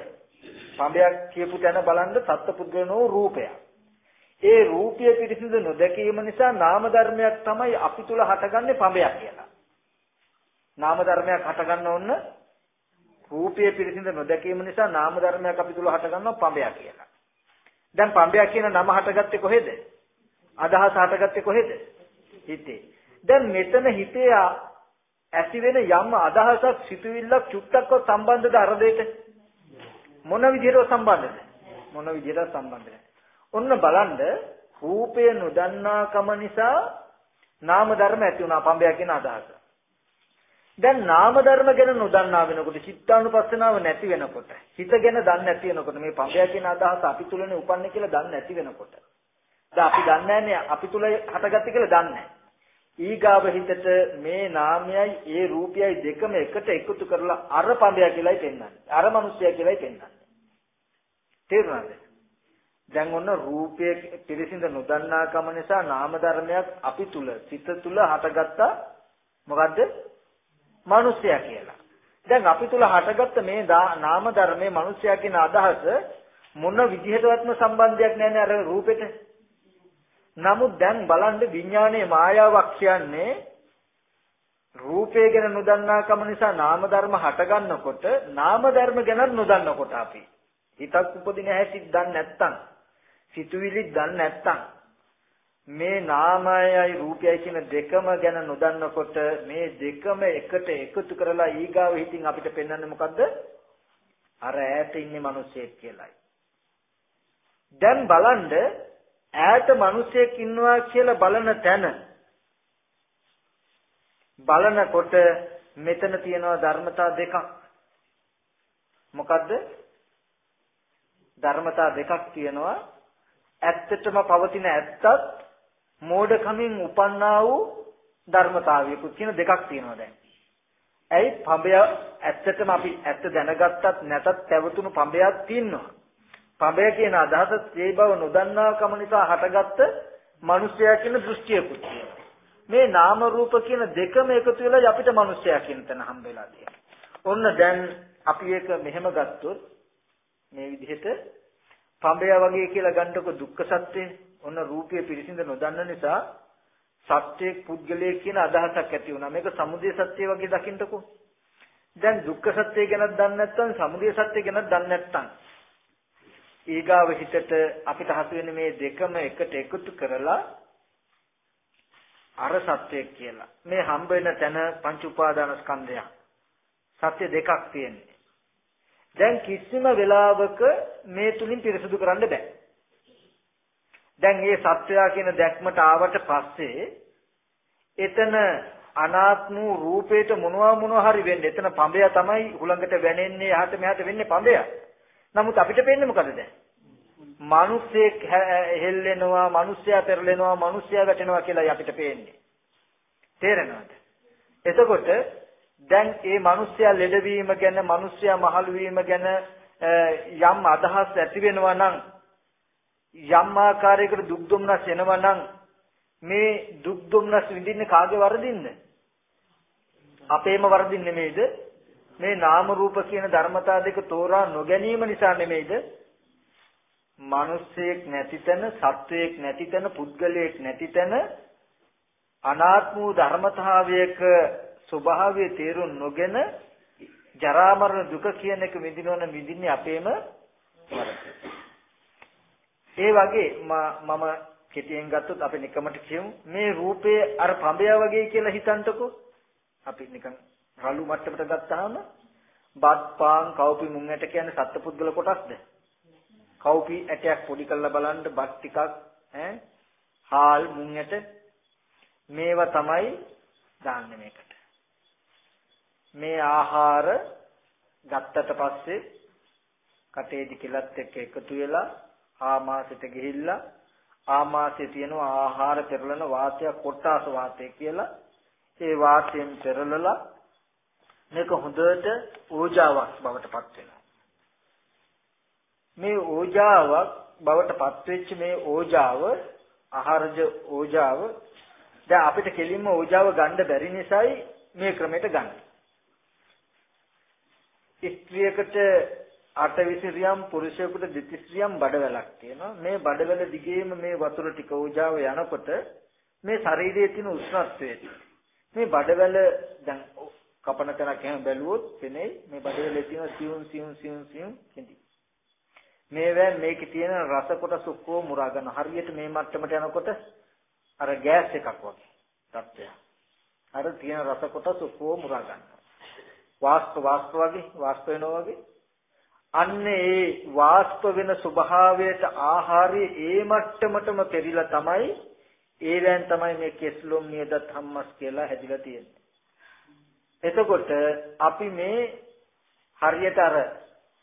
පඹයක් කියපු තැන බලන්න සත්පුද්ගලනෝ රූපයක්. ඒ රූපය පිරිසිදු නොදැකීම නිසා නාම ධර්මයක් තමයි අපි තුල හටගන්නේ පඹයක් කියලා. නාම ධර්මයක් හටගන්න ඕන රූපය පිරිසිදු නොදැකීම නිසා නාම ධර්මයක් අපි තුල හටගන්නවා පඹයක් කියලා. දැන් පඹයක් කියන නම හටගත්තේ කොහෙද? අදහස හටගත්තේ කොහෙද? හිතේ. දැන් මෙතන හිතේ ඇති වෙන යම් අදහසක් සිතුවිල්ලක් චුට්ටක්වත් සම්බන්ධද අර දෙයට? මොන විදිහට සම්බන්ධද? මොන විදිහට සම්බන්ධද? ඔන්න බලන්න රූපය නොදන්නාකම නිසා නාම ධර්ම ඇති වුණා පඹය කියන අදහස. දැන් නාම ධර්ම ගැන නොදන්නා වෙනකොට චිත්තානුපස්සනාව නැති වෙනකොට හිත ගැන දන්නේ නැති වෙනකොට මේ පඹය කියන අදහස අපි තුලනේ උපන්නේ කියලා දන්නේ නැති වෙනකොට දැන් අපි දන්නේ නැහැ අපි තුල හටගත්තේ කියලා දන්නේ ඊගාව හිතට මේ නාමයයි ඒ රූපයයි දෙකම එකට එකතු කරලා අර පඹය කියලායි පෙන්වන්නේ අර මිනිස්සයා කියලායි පෙන්වන්නේ තේරුණාද දැන් ඔන්න රූපයේ පිරිසිඳ නොදන්නාකම නිසා නාම ධර්මයක් අපි තුල සිත තුල හටගත්තා මොකද්ද? මිනිසයා කියලා. දැන් අපි තුල හටගත්ත මේ නාම ධර්මයේ මිනිසයා කියන අදහස මොන විදිහටවත්ම සම්බන්ධයක් නැහැ අර රූපෙට. නමුත් දැන් බලන්න විඥානයේ මායාවක් කියන්නේ රූපය ගැන නොදන්නාකම නිසා නාම ධර්ම හටගන්නකොට නාම ධර්ම ගැන නොදන්නකොට අපි හිතක් උපදින හැටි දන්නේ නැත්තම් සිතුවිලි දන්නේ නැත්තම් මේ නාමයයි රූපයයි කියන දෙකම ගැන නොදන්නකොට මේ දෙකම එකට එකතු කරලා ඊගාව හිතින් අපිට පෙන්වන්නේ මොකද්ද? අර ඈත ඉන්නේ මිනිස්සෙක් කියලායි. දැන් බලන්න ඈත මිනිස්සෙක් ඉන්නවා කියලා බලන තැන බලනකොට මෙතන තියෙනවා ධර්මතා දෙකක්. මොකද්ද? ධර්මතා දෙකක් තියෙනවා ඇත්තටම පවතින ඇත්තත් මෝඩකමින් උපන්නා වූ ධර්මතාවයකුත් කියන දෙකක් තියෙනවා දැන්. ඇයි පඹය ඇත්තටම අපි ඇත්ත දැනගත්තත් නැතත් පැවතුණු පඹයක් තියෙනවා. පඹය කියන අදහස ඒ බව නොදන්නාකම නිසා හටගත්ත මිනිසයා කියන දෘෂ්ටියකුත් තියෙනවා. මේ නාම රූප කියන දෙකම එකතු වෙලා අපිට මිනිසයා කියන තැන හම්බෙලා තියෙනවා. ඔන්න දැන් අපි ඒක මෙහෙම ගත්තොත් මේ විදිහට පඹය වගේ කියලා ගන්නකො දුක්ඛ සත්‍ය ඔන්න රූපයේ පිරිසිඳ නොදන්න නිසා සත්‍යයේ පුද්ගලයේ කියන අදහසක් ඇති වුණා. මේක සමුදය සත්‍ය වගේ දකින්නකො. දැන් දුක්ඛ සත්‍ය ගැනත් දන්නේ නැත්නම් සමුදය සත්‍ය ගැනත් දන්නේ නැත්නම් ඊගාව හිතට අපිට හසු වෙන මේ දෙකම එකට එකතු කරලා අර සත්‍යය කියලා. මේ හම්බ වෙන තැන පංච උපාදාන ස්කන්ධය. සත්‍ය දෙකක් තියෙනවා. දැන් කිසිම වෙලාවක මේ තුලින් පිරිසුදු කරන්න බෑ. දැන් මේ සත්‍යය කියන දැක්මට ආවට පස්සේ එතන අනාත්ම රූපේට මොනවා මොනවා හරි වෙන්නේ. එතන පඹය තමයි හුලඟට වැනෙන්නේ, යහත මෙහාට වෙන්නේ පඹය. නමුත් අපිට පේන්නේ මොකද දැන්? මිනිස්සෙක් හෙල්ලෙනවා, මිනිස්සයා පෙරලෙනවා, මිනිස්සයා වැටෙනවා කියලා අපිට පේන්නේ. තේරෙනවද? එතකොට දැන් ඒ මිනිස්සයා ලෙඩවීම ගැන මිනිස්සයා මහලු වීම ගැන යම් අදහස් ඇති වෙනවා නම් යම් ආකාරයකට දුක් දුම්නස් එනවා නම් මේ දුක් දුම්නස් විඳින්නේ කාගේ වරදින්ද? අපේම වරදින් නෙමෙයිද? මේ නාම රූප කියන ධර්මතා දෙක තෝරා නොගැනීම නිසා නෙමෙයිද? මිනිස්සෙක් නැති තැන, සත්වයක් නැති තැන, පුද්ගලයෙක් නැති තැන අනාත්ම වූ ධර්මතාවයක ස්වභාවය තේරුම් නොගෙන ජරා මරණ දුක කියන එක විඳිනවන විඳින්නේ අපේම ඒ වගේ මම කෙටියෙන් ගත්තොත් අපි නිකමට කියමු. මේ රූපේ අර පඹය වගේ කියලා හිතන්ටකෝ. අපි නිකන් රළු මට්ටමට ගත්තාම බත් පාන් කව්පි මුං ඇට කියන්නේ සත්පුද්ගල කොටස්ද? කව්පි ඇටයක් පොඩි කරලා බලන්න බත් ටිකක් ඈ හාල් මුං ඇට මේවා තමයි දාන්නේ මේකට. මේ ආහාර ගත්තට පස්සේ කටේදි කෙලත් එක්ක එකතු වෙලා ආමාශයට ගිහිල්ලා ආමාශයේ තියෙන ආහාර පෙරලන වාතය කොට්ටාස වාතය කියලා ඒ වාතයෙන් පෙරලලා මේක හොඳට ඕජාවක් බවට පත් වෙනවා. මේ ඕජාවක් බවට පත් වෙච්ච මේ ඕජාව ආහාරජ ඕජාව දැන් අපිට කෙලින්ම ඕජාව ගන්න බැරි නිසායි මේ ක්‍රමයට ගන්න. ස්ත්‍රියකට අටවිසිරියම් පුරුෂයෙකුට දෙතිසිරියම් බඩවැලක් තියෙනවා. මේ බඩවැල දිගේම මේ වතුර ටික ඕජාව යනකොට මේ ශරීරයේ තියෙන උෂ්ණත්වයට මේ බඩවැල දැන් කපන තැනක් එහෙම බැලුවොත් පෙනේ මේ බඩවැලේ තියෙන සියුම් සියුම් සියුම් සියුම් කෙඳි. මේවෙන් මේකේ තියෙන රස කොටස ඔක්කොම මුරා ගන්න. හරියට මේ මට්ටමට යනකොට අර ගෑස් එකක් වගේ තත්ත්වය. අර තියෙන රස කොටස් ඔක්කොම මුරා ගන්නවා. වාස්ප වාස්ප වගේ වාස්ප වෙනවා වගේ අන්න ඒ වාස්ප වෙන ස්වභාවයට ආහාරය ඒ මට්ටමටම පෙරිලා තමයි ඒවෙන් තමයි මේ කෙස්ලොම් නියදත් හම්මස් කියලා හැදිලා තියෙන්නේ. එතකොට අපි මේ හරියට අර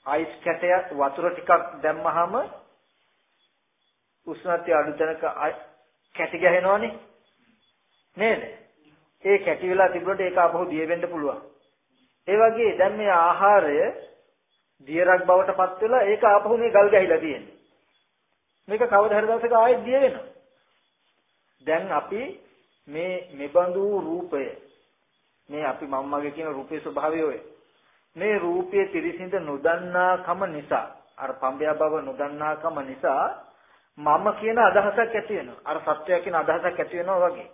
අයිස් කැටයක් වතුර ටිකක් දැම්මහම උෂ්ණත්වය අඩු තැනක කැටි ගහනවනේ නේද? ඒ කැටි වෙලා තිබුණොත් ඒක අපහු දිය වෙන්න පුළුවන්. ඒ වගේ දැන් මේ ආහාරය දියරක් බවට පත් වෙලා ඒක ආපහු මේ ගල් ගැහිලා තියෙන්නේ. මේක කවදා හරි දවසක ආයෙත් දිය වෙනවා. දැන් අපි මේ මෙබඳු රූපය මේ අපි මම්මගේ කියන රූපේ ස්වභාවය ඔය. මේ රූපයේ පිරිසිඳ නොදන්නාකම නිසා අර පඹය බව නොදන්නාකම නිසා මම කියන අදහසක් ඇති වෙනවා. අර සත්‍යය කියන අදහසක් ඇති වෙනවා වගේ.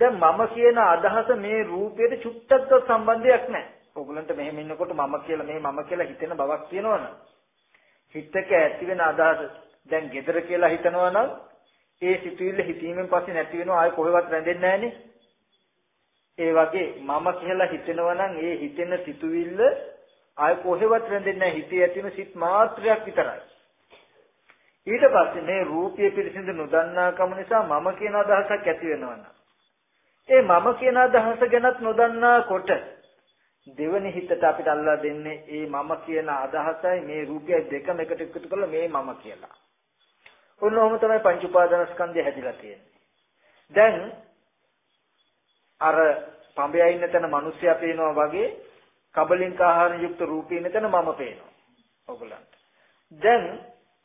දැන් මම කියන අදහස මේ රූපයට චුට්ටක්වත් සම්බන්ධයක් නැහැ. ඕගලන්ට මෙහෙම ඉන්නකොට මම කියලා මේ මම කියලා හිතෙන බවක් තියෙනවනේ. හිතක ඇති වෙන අදහස දැන් gedara කියලා හිතනවනම් ඒ සිතුවිල්ල හිතීමෙන් පස්සේ නැති වෙනවා ආයෙ කොහෙවත් රැඳෙන්නේ නැහනේ. ඒ වගේ මම කියලා හිතෙනවා නම් ඒ හිතෙන සිතුවිල්ල ආය කොහෙවත් රැඳෙන්නේ නැහැ හිතේ ඇතින සිත් මාත්‍රයක් විතරයි. ඊට පස්සේ මේ රූපය පිළිසිඳ නොදන්නාකම නිසා මම කියන අදහසක් ඇති වෙනවා ඒ මම කියන අදහස ගැනත් නොදන්නාකොට දෙවනි හිතට අපිට අල්ලා දෙන්නේ ඒ මම කියන අදහසයි මේ රූපය දෙකම එකට එකතු කරලා මේ මම කියලා. ඔන්නෝම තමයි පංච උපාදානස්කන්ධය හැදිලා තියෙන්නේ. දැන් අර පඹයා ඉන්න තැන මිනිස්සයා පේනවා වගේ කබලින්ක ආහාර යුක්ත රූපේ ඉන්න තැන මම පේනවා. ඔයගලන්ට. දැන්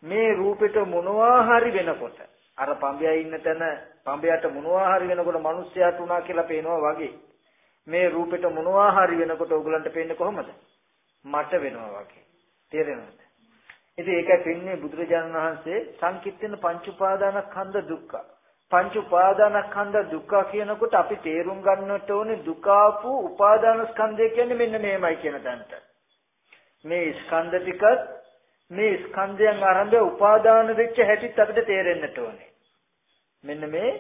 මේ රූපෙට මොනවා හරි වෙනකොට අර පඹයා ඉන්න තැන පඹයාට මොනවා හරි වෙනකොට මිනිස්සයාට උනා කියලා පේනවා වගේ මේ රූපෙට මොනවා හරි වෙනකොට ඔයගලන්ට පේන්නේ කොහොමද? මට වෙනවා වගේ. තේරෙනවද? ඉතින් ඒකයි පෙන්නේ බුදුරජාණන් වහන්සේ සංකිට්ඨන පංච උපාදානස්කන්ධ දුක්ඛ පංච උපාදානස්කන්ධ දුක්ඛ කියනකොට අපි තේරුම් ගන්නට ඕනේ දුකාපු උපාදානස්කන්ධය කියන්නේ මෙන්න මේමයි කියන තැනට. මේ ස්කන්ධ ටිකත් මේ ස්කන්ධයන් ආරම්භය උපාදාන වෙච්ච හැටිත් අපිට තේරෙන්නට ඕනේ. මෙන්න මේ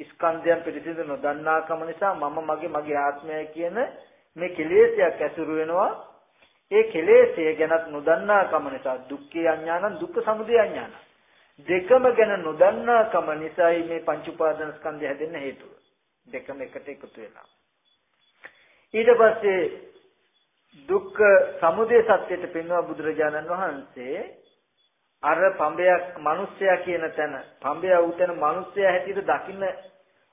ස්කන්ධයන් පිළිසිඳ නොදන්නාකම නිසා මම මගේ මගේ ආත්මය කියන මේ කෙලෙසයක් ඇසුරු වෙනවා. ඒ කෙලෙසය ගැනත් නොදන්නාකම නිසා දුක්ඛ අඥානං දුක්ඛ සමුදය අඥානං දෙකම ගැන නොදන්නාකම නිසායි මේ පංච උපාදාන ස්කන්ධය හැදෙන්න හේතුව. දෙකම එකට එකතු වෙනවා. ඊට පස්සේ දුක්ඛ සමුදය සත්‍යයට පෙන්වන බුදුරජාණන් වහන්සේ අර පඹයක් මිනිස්සයා කියන තැන පඹයා උතන මිනිස්සයා හැටියට දකින්න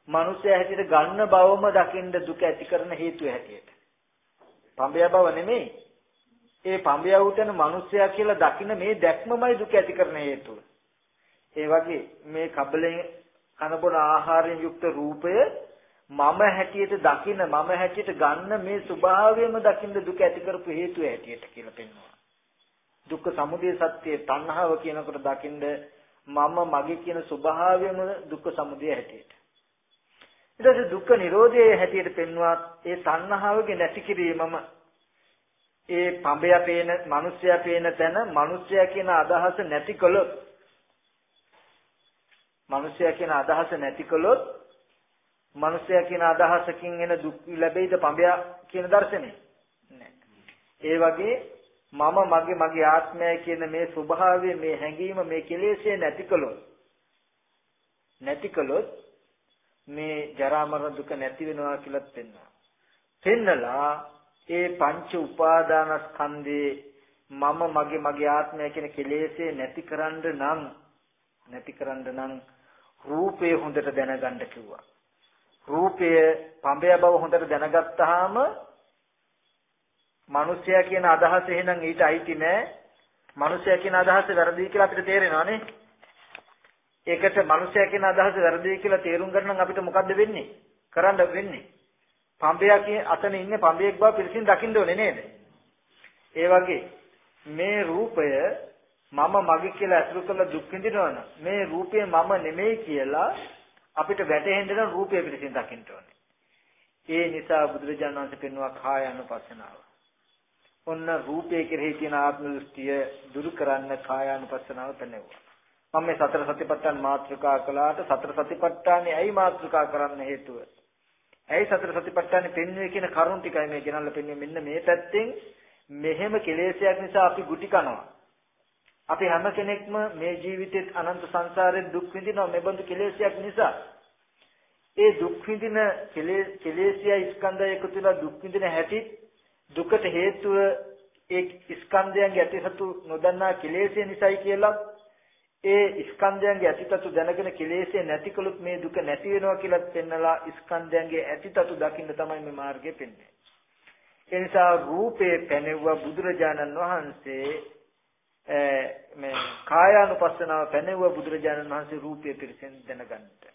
මිනිස්සයා හැටියට ගන්න බවම දකින්න දුක ඇති කරන හේතුව හැටියට. පඹයා බව නෙමෙයි. ඒ පඹයා උතන මිනිස්සයා කියලා දකින්න මේ දැක්මමයි දුක ඇති කරන හේතුව. ඒ වගේ මේ කබලෙන් කනබොන ආහාරයෙන් යුක්ත රූපය මම හැටියට දකින මම හැටියට ගන්න මේ ස්වභාවයම දකින්න දුක ඇති කරපු හේතුව හැටියට කියලා පෙන්වනවා. දුක්ඛ සමුදය සත්‍යය තණ්හාව කියනකොට දකින්න මම මගේ කියන ස්වභාවයම දුක්ඛ සමුදය හැටියට. ඊට පස්සේ දුක්ඛ නිරෝධයේ හැටියට පෙන්වුවා ඒ තණ්හාවගේ නැති කිරීමම ඒ පඹය පේන, මිනිස්සයා පේන තැන මිනිස්සයා කියන අදහස නැති කළොත් මිනිසයා කියන අදහස නැති කළොත් මිනිසයා කියන අදහසකින් එන දුක් ලැබෙයිද පඹයා කියන දර්ශනේ නැහැ. ඒ වගේ මම මගේ මගේ ආත්මය කියන මේ ස්වභාවය මේ හැඟීම මේ කෙලෙස්ය නැති කළොත් නැති කළොත් මේ ජරා මරණ දුක නැති වෙනවා කියලාත් පෙන්වනවා. පෙන්නලා ඒ පංච උපාදානස්කන්ධේ මම මගේ මගේ ආත්මය කියන කෙලෙස්ය නැතිකරන්න නම් නැතිකරන්න නම් රූපය හොඳට දැනගන්න කිව්වා. රූපය පඹය බව හොඳට දැනගත්තාම මිනිසයා කියන අදහස එහෙනම් ඊට අයිති නෑ. මිනිසයා කියන අදහස වැරදි කියලා අපිට තේරෙනවානේ. ඒකට මිනිසයා කියන අදහස වැරදි කියලා තේරුම් ගන්න අපිට මොකද්ද වෙන්නේ? කරන්න වෙන්නේ. පඹයා කියන අතන ඉන්නේ පඹයෙක් බව පිළිසින් දකින්න ඕනේ නේද? ඒ වගේ මේ රූපය මම මගේ කියලා අසුරු කරලා දුක් විඳිනවනම් මේ රූපය මම නෙමෙයි කියලා අපිට වැටහෙන්න නම් රූපය පිළිසින් දකින්න ඕනේ. ඒ නිසා බුදුරජාණන් වහන්සේ පෙන්වුවා කාය අනුපස්සනාව. ඔන්න රූපය කෙරෙහි තියෙන ආත්ම දෘෂ්ටිය දුරු කරන්න කාය අනුපස්සනාව තනෙවුවා. මම මේ සතර සතිපට්ඨාන මාත්‍රිකා කළාට සතර සතිපට්ඨානේ ඇයි මාත්‍රිකා කරන්න හේතුව? ඇයි සතර සතිපට්ඨානේ පෙන්වන්නේ කියන කරුණ ටිකයි මේ ගෙනල්ලා පෙන්වන්නේ මෙන්න මේ පැත්තෙන් මෙහෙම කෙලෙසයක් නිසා අපි ගුටි කනවා. අපි හැම කෙනෙක්ම මේ ජීවිතෙත් අනන්ත සංසාරේ දුක් විඳිනවා මෙබඳු කෙලෙසයක් නිසා. ඒ දුක් විඳින කෙලෙසිය ස්කන්ධය එකතු වෙලා දුක් විඳින හැටි දුකට හේතුව ඒ ස්කන්ධයන්ගේ ඇතිසතු නොදන්නා කෙලෙසිය නිසායි කියලා ඒ ස්කන්ධයන්ගේ ඇතිතතු දැනගෙන කෙලෙසිය නැතිකලුත් මේ දුක නැති වෙනවා කියලාත් පෙන්නලා ස්කන්ධයන්ගේ ඇතිතතු දකින්න තමයි මේ මාර්ගය පෙන්වන්නේ. ඒ නිසා රූපේ පැනෙවුව බුදුරජාණන් වහන්සේ මේ කායානුපස්සනාව පැනෙවුව බුදුරජාණන් වහන්සේ රූපය පිරිසෙන් දැනගන්නට.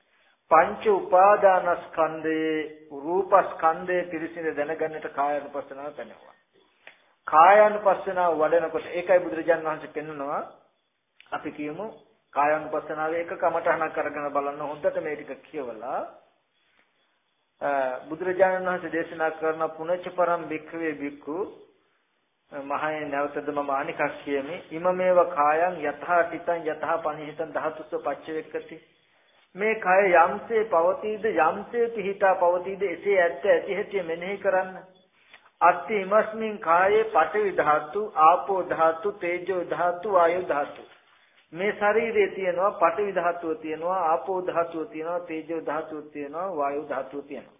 පංච උපාදානස්කන්ධයේ රූපස්කන්ධයේ පිරිසිඳ දැනගන්නට කායානුපස්සනාව පැනෙවුවා. කායානුපස්සනාව වඩනකොට ඒකයි බුදුරජාණන් වහන්සේ පෙන්වනවා අපි කියමු කායානුපස්සනාවේ එක කමටහනක් අරගෙන බලන්න හොඳට මේ ටික කියවලා බුදුරජාණන් වහන්සේ දේශනා කරන පුනච්ච පරම් භික්ඛවේ භික්ඛු මහේ නැවතද මම අනිකක් කියමි. ඉමමේව කායං යතහා තිතං යතහා පනිහිතං ධාතුස්ස පච්චවෙක්කති. මේ කය යම්සේ පවතීද යම්සේ පිහිටා පවතීද එසේ ඇත්ත ඇති හැටි මෙනෙහි කරන්න. අත්ති ඉමස්මින් කායේ පඨවි ධාතු ආපෝ ධාතු තේජෝ ධාතු වායෝ ධාතු. මේ ශරීරයේ තියෙනවා පඨවි ධාතුව තියෙනවා ආපෝ ධාතුව තියෙනවා තේජෝ ධාතුව තියෙනවා වායෝ ධාතුව තියෙනවා.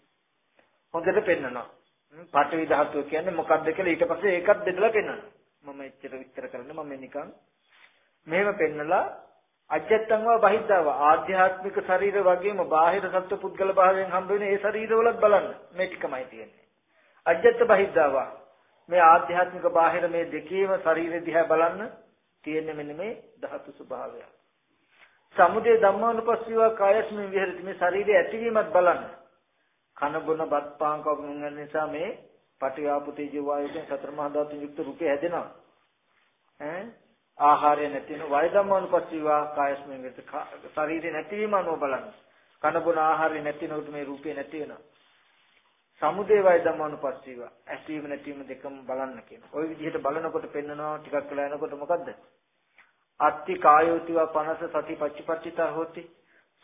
හොඳට පෙන්නනවා. පඨවි ධාතුව කියන්නේ මොකක්ද කියලා ඊට පස්සේ ඒකත් බෙදලා පෙන්වනවා. මම එච්චර විස්තර කරන්න මම නිකන් මෙහෙම පෙන්නලා අජත්තංව බහිද්ධාව ආධ්‍යාත්මික ශරීර වගේම බාහිර සත්ව පුද්ගල භාවයෙන් හම්බ වෙන ඒ ශරීරවලත් බලන්න මේ ටිකමයි තියෙන්නේ. අජත්ත බහිද්ධාව මේ ආධ්‍යාත්මික බාහිර මේ දෙකේම ශරීර දිහා බලන්න තියෙන්නේ මෙන්න මේ ධාතු ස්වභාවය. සමුදේ ධම්මානුපස්සීව කායස්මින් විහෙරති මේ ශරීරයේ ඇතිවීමත් බලන්න. කන බොන බත් පාන් කවුරුන් යන නිසා මේ පටිආපුතේජ වායුවෙන් සතර මහා ධාතුන් යුක්ත රූපේ හැදෙනවා. ඈ? ආහාරය නැති වෙන වය ධම්මානුපස්සීවා කායස්මෙන් වෙත ශරීරේ නැතිවීම අනුව බලන්න. කන බොන ආහාරය නැති නෝට මේ රූපේ නැති වෙනවා. සමුදේ වය ධම්මානුපස්සීවා ඇසීම නැතිවීම දෙකම බලන්න කියන. ওই විදිහට බලනකොට පෙන්නනවා ටිකක් වෙලා යනකොට මොකද්ද? අත්ති කායෝතිවා පනස සති පච්චපට්ඨිතා හොති.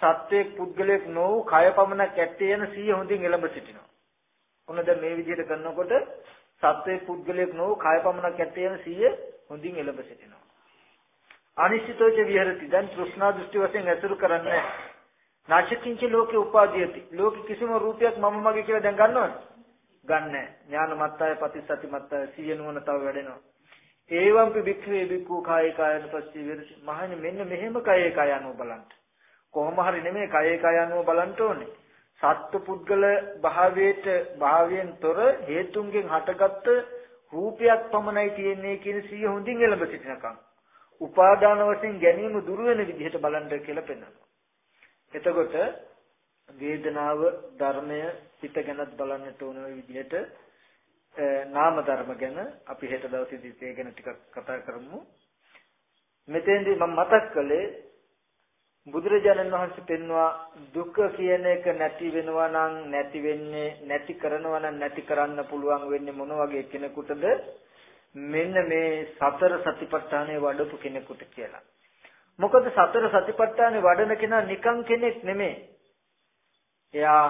සත්වයක් පුද්ගලයෙක් නොවු කය පමණක් ඇත්තේ යන සිය හොඳින් එළඹ සිටිනවා. ඔන්න දැන් මේ විදිහට කරනකොට සත්වයක් පුද්ගලයෙක් නොවු කය පමණක් ඇත්තේ යන සිය හොඳින් එළඹ සිටිනවා. අනිශ්චිතෝච විහෙරති දැන් තෘෂ්ණා දෘෂ්ටි වශයෙන් ඇසුරු කරන්නේ නාචකින්ච ලෝකේ උපාදීයති. ලෝක කිසිම රූපයක් මම මගේ කියලා දැන් ගන්නවද? ගන්නෑ. ඥාන මත්තය ප්‍රතිසති මත්තය සිය නුවණ තව වැඩෙනවා. ඒවම්පි වික්ඛවේ වික්ඛු කායේ කායන පස්සේ විරති. මහණෙනි මෙන්න මෙහෙම කායේ කායano බලන්න. කොහොම හරි නෙමෙයි කයේ කය අනුව බලන්න ඕනේ. සත්ව පුද්ගල භාවයට භාවයෙන් තොර හේතුන්ගෙන් හටගත්ත රූපයක් පමණයි තියෙන්නේ කියන සිය හොඳින් එළඹ සිටිනකම්. උපාදාන වශයෙන් ගැනීම දුර වෙන විදිහට බලන්න කියලා පෙන්වනවා. එතකොට වේදනාව ධර්මය හිත ගැනත් බලන්නට ඕන විදිහට නාම ධර්ම ගැන අපි හෙට දවසේදී ඒ ගැන ටිකක් කතා කරමු. මෙතෙන්දී මම මතක් කළේ බුදුරජාණන් වහන්සේ පෙන්වා දුක කියන එක නැති වෙනවා නම් නැති වෙන්නේ නැති කරනවා නම් නැති කරන්න පුළුවන් වෙන්නේ මොන වගේ කෙනෙකුටද මෙන්න මේ සතර සතිපට්ඨානය වඩපු කෙනෙකුට කියලා. මොකද සතර සතිපට්ඨානය වඩන කෙනා නිකං කෙනෙක් නෙමෙයි. එයා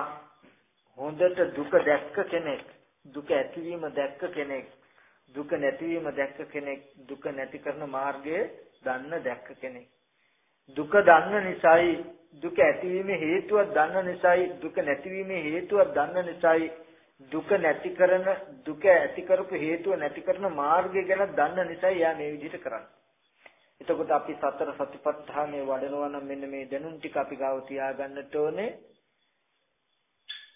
හොඳට දුක දැක්ක කෙනෙක්, දුක ඇතිවීම දැක්ක කෙනෙක්, දුක නැතිවීම දැක්ක කෙනෙක් දුක නැති කරන මාර්ගය දන්න දැක්ක කෙනෙක් දුක දන්න නිසායි දුක ඇතිවීමේ හේතුවක් දන්න නිසායි දුක නැතිවීමේ හේතුවක් දන්න නිසායි දුක නැති කරන දුක ඇති කරපු හේතුව නැති කරන මාර්ගය ගැන දන්න නිසායි යා මේ විදිහට කරන්නේ. එතකොට අපි සතර සතිපට්ඨානයේ වඩනවා නම් මෙන්න මේ දැනුම් ටික අපි ගාව තියාගන්නට ඕනේ.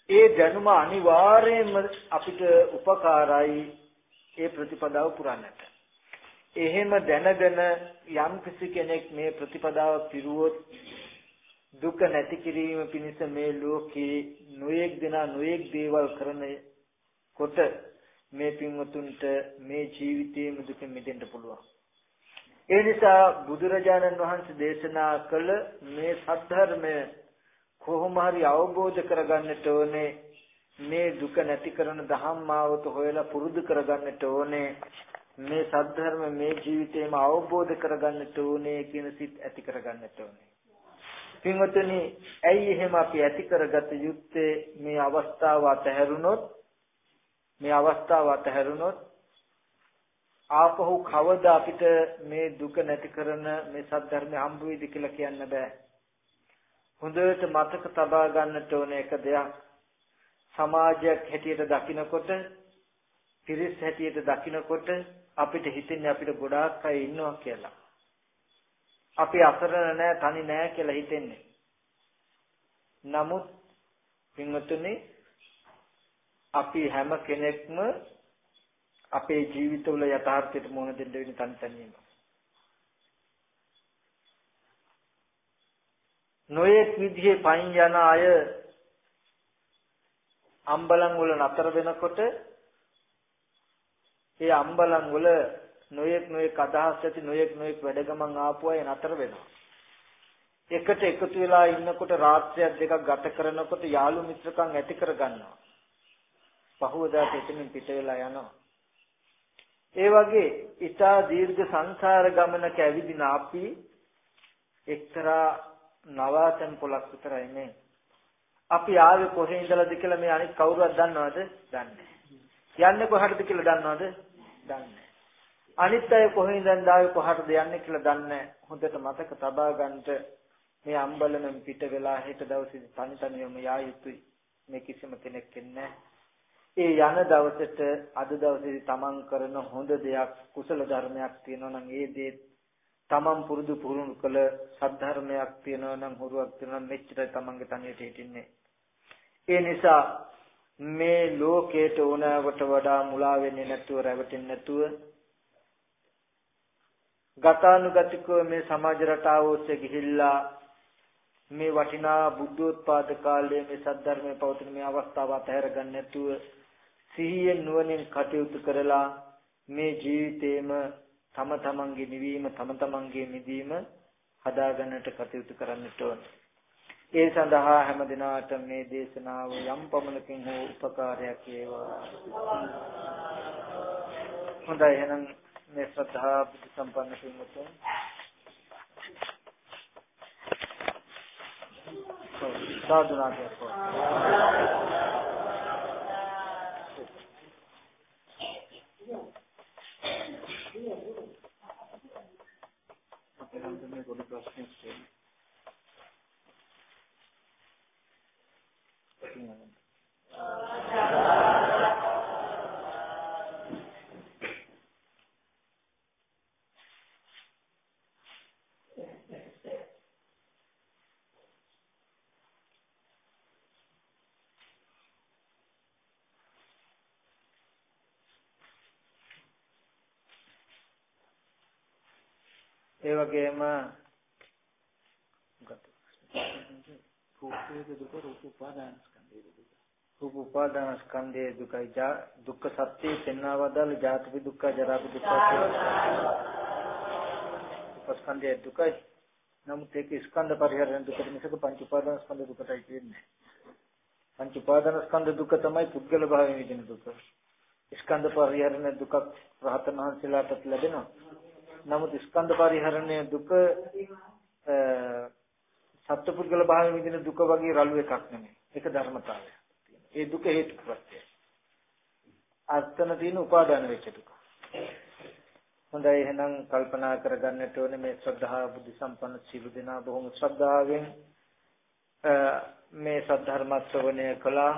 ඒ දැනුම අනිවාර්යයෙන්ම අපිට උපකාරයි ඒ ප්‍රතිපදාව පුරන්නට. එහෙම දැනගෙන යම් කිසි කෙනෙක් මේ ප්‍රතිපදාව පිරුවොත් දුක නැති කිරීම පිණිස මේ ලෝකේ නොයෙක් දෙනා නොයෙක් දේවල් කරන කොට මේ පින්වතුන්ට මේ ජීවිතයේම දුකෙන් මිදෙන්න පුළුවන්. ඒ නිසා බුදුරජාණන් වහන්සේ දේශනා කළ මේ සත්‍යධර්මය කොහොම හරි අවබෝධ කරගන්නට ඕනේ මේ දුක නැති කරන ධම්මාවත හොයලා පුරුදු කරගන්නට ඕනේ මේ සද්ධර්ම මේ ජීවිතේම අවබෝධ කරගන්නට ඕනේ කියන සිත් ඇති කරගන්නට ඕනේ. පින්වතුනි, ඇයි එහෙම අපි ඇති කරගත යුත්තේ මේ අවස්ථාව අතහැරුණොත් මේ අවස්ථාව අතහැරුණොත් ආපහු කවදා අපිට මේ දුක නැති කරන මේ සද්ධර්ම හම්බ වෙයිද කියලා කියන්න බෑ. හොඳට මතක තබා ගන්නට ඕන එක දෙයක්. සමාජයක් හැටියට දකිනකොට, පිරිස් හැටියට දකිනකොට අපිට හිතෙන්නේ අපිට ගොඩාක් අය ඉන්නවා කියලා. අපි අසරණ නැහැ, තනි නැහැ කියලා හිතෙන්නේ. නමුත් පින්වතුනි අපි හැම කෙනෙක්ම අපේ ජීවිතවල යථාර්ථයට මුහුණ දෙන්න වෙන තනි තනියම. නොයෙක් විදිහේ පයින් යන අය අම්බලන් වල නතර වෙනකොට ඒ අම්බලන් වල නොයෙක් නොයෙක් අදහස් ඇති නොයෙක් නොයෙක් වැඩගමන් ආපු අය නතර වෙනවා. එකට එකතු වෙලා ඉන්නකොට රාත්‍රියක් දෙකක් ගත කරනකොට යාළු මිත්‍රකම් ඇති කර ගන්නවා. පහවදාට එතනින් පිට වෙලා යනවා. ඒ වගේ ඊටා දීර්ඝ සංසාර ගමනක ඇවිදින අපි එක්තරා නවාතන් පොලක් විතරයි මේ. අපි ආවේ කොහේ ඉඳලාද කියලා මේ අනිත් කවුරුවත් දන්නවද? දන්නේ නැහැ. යන්නේ කොහටද කියලා දන්නවද? දන්නේ. අනිත් අය කොහේ ඉඳන් දාවේ කොහටද යන්නේ කියලා දන්නේ හොඳට මතක තබා ගන්නට මේ අම්බලම පිට වෙලා හෙට දවසේ තනි තනියම යා යුතුයි. මේ කිසිම කෙනෙක් ඉන්නේ ඒ යන දවසට අද දවසේදී තමන් කරන හොඳ දෙයක් කුසල ධර්මයක් තියෙනවා නම් ඒ දේ තමන් පුරුදු පුරුදු කළ සද්ධර්මයක් තියෙනවා නම් හුරුවක් තියෙනවා නම් මෙච්චරයි තමන්ගේ තනියට හිටින්නේ. ඒ නිසා මේ ලෝකයට ඕනෑවට වඩා මුලා වෙන්නේ නැතුව රැවටෙන්නේ නැතුව ගතානුගතිකව මේ සමාජ රටාව ඔස්සේ ගිහිල්ලා මේ වටිනා බුද්ධෝත්පාද කාලයේ මේ සද්ධර්මයේ පවතින මේ අවස්ථාව අතහැර ගන්න නැතුව සිහියෙන් නුවණින් කටයුතු කරලා මේ ජීවිතේම තම තමන්ගේ නිවීම තම තමන්ගේ මිදීම හදාගන්නට කටයුතු කරන්නට ඕනේ. ඒ සඳහා හැම දිනාට මේ දේශනාව යම් පමණකින් හෝ උපකාරයක් වේවා. හොඳයි එහෙනම් මේ ශ්‍රද්ධා බුද්ධ සම්පන්න පින්වතුන් සාදු නාමයක් අපේ නම් මේ පොඩි ප්‍රශ්නයක් තියෙනවා ඒ වගේම රූපයේ දුක රූප උපාදාන ස්කන්ධයේ දුක රූප උපාදාන ස්කන්ධයේ දුකයි. දුක්ඛ සත්‍යය පෙන්වවදාල ජාති දුක්ඛ ජරා දුක්ඛ උපස්කන්ධයේ දුකයි. නමුත් ඒක ස්කන්ධ පරිහරණ දුකට මිසක පංච උපාදාන ස්කන්ධ දුකටයි කියන්නේ පංච උපාදාන ස්කන්ධ දුක තමයි පුද්ගල භාවයෙන් විදින දුක. ස්කන්ධ පරිහරණ දුක රහතන් වහන්සේලාට ලැබෙනවා. නමුත් ස්කන්ධ පරිහරණය දුක සත්පුද්ගල භාවයෙන් විඳින දුක වගේ රළු එකක් නෙමෙයි. ඒක ධර්මතාවයක්. ඒ දුක හේතු ප්‍රත්‍යය. අර්ථන තියෙන උපාදාන වෙච්ච දුක. හොඳයි එහෙනම් කල්පනා කරගන්නට ඕනේ මේ ශ්‍රද්ධා බුද්ධ සම්පන්න සියලු දෙනා බොහොම ශ්‍රද්ධාවෙන් මේ සද්ධර්ම ශ්‍රවණය කළා.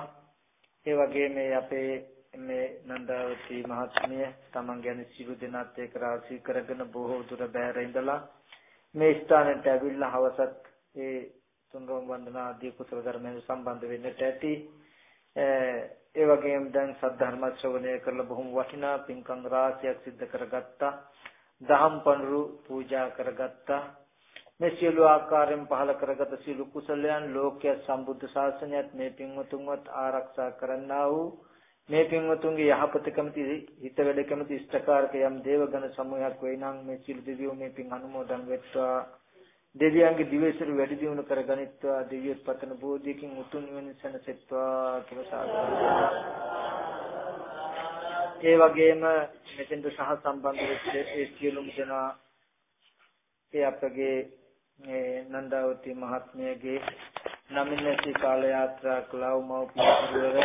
ඒ වගේ මේ අපේ මේ නන්දාවති මහත්මිය තමන් ගැන සියලු දෙනාත් ඒක රාශී කරගෙන බොහෝ දුර බැහැර ඉඳලා මේ ස්ථානයට ඇවිල්ලා හවසත් ඒ තුන්රොම් වන්දනා ආදී කුසල ධර්මයන් සම්බන්ධ වෙන්නට ඇති. ඒ වගේම දැන් සද්ධර්ම ශ්‍රවණය කරලා බොහොම වටිනා පින්කම් රාශියක් සිද්ධ කරගත්තා. දහම් පඬුරු පූජා කරගත්තා. මේ සියලු ආකාරයෙන් පහල කරගත සියලු කුසලයන් ලෝකයේ සම්බුද්ධ ශාසනයත් මේ පින්වතුන්වත් ආරක්ෂා කරන්නා වූ මේ පින්වතුන්ගේ යහපත කැමති හිත වැඩ කැමති ඉෂ්ඨකාරක යම් දේවගණ සමූහයක් වේ නම් මේ සියලු දෙවියෝ මේ පින් අනුමෝදන් වෙත්වා දෙවියන්ගේ දිවයිසර වැඩි දියුණු කරගනිත්වා දෙවියොත් පතන බෝධියකින් උතුම් නිවන සැනසෙත්වා කියලා සාදුනා. ඒ වගේම මෙතෙන්ට සහ සම්බන්ධ වෙච්ච ඒ සියලුම දෙනා ඒ අපගේ මේ නන්දාවති මහත්මියගේ නමින් නැති කාල යාත්‍රා කළා මව්පියතුරු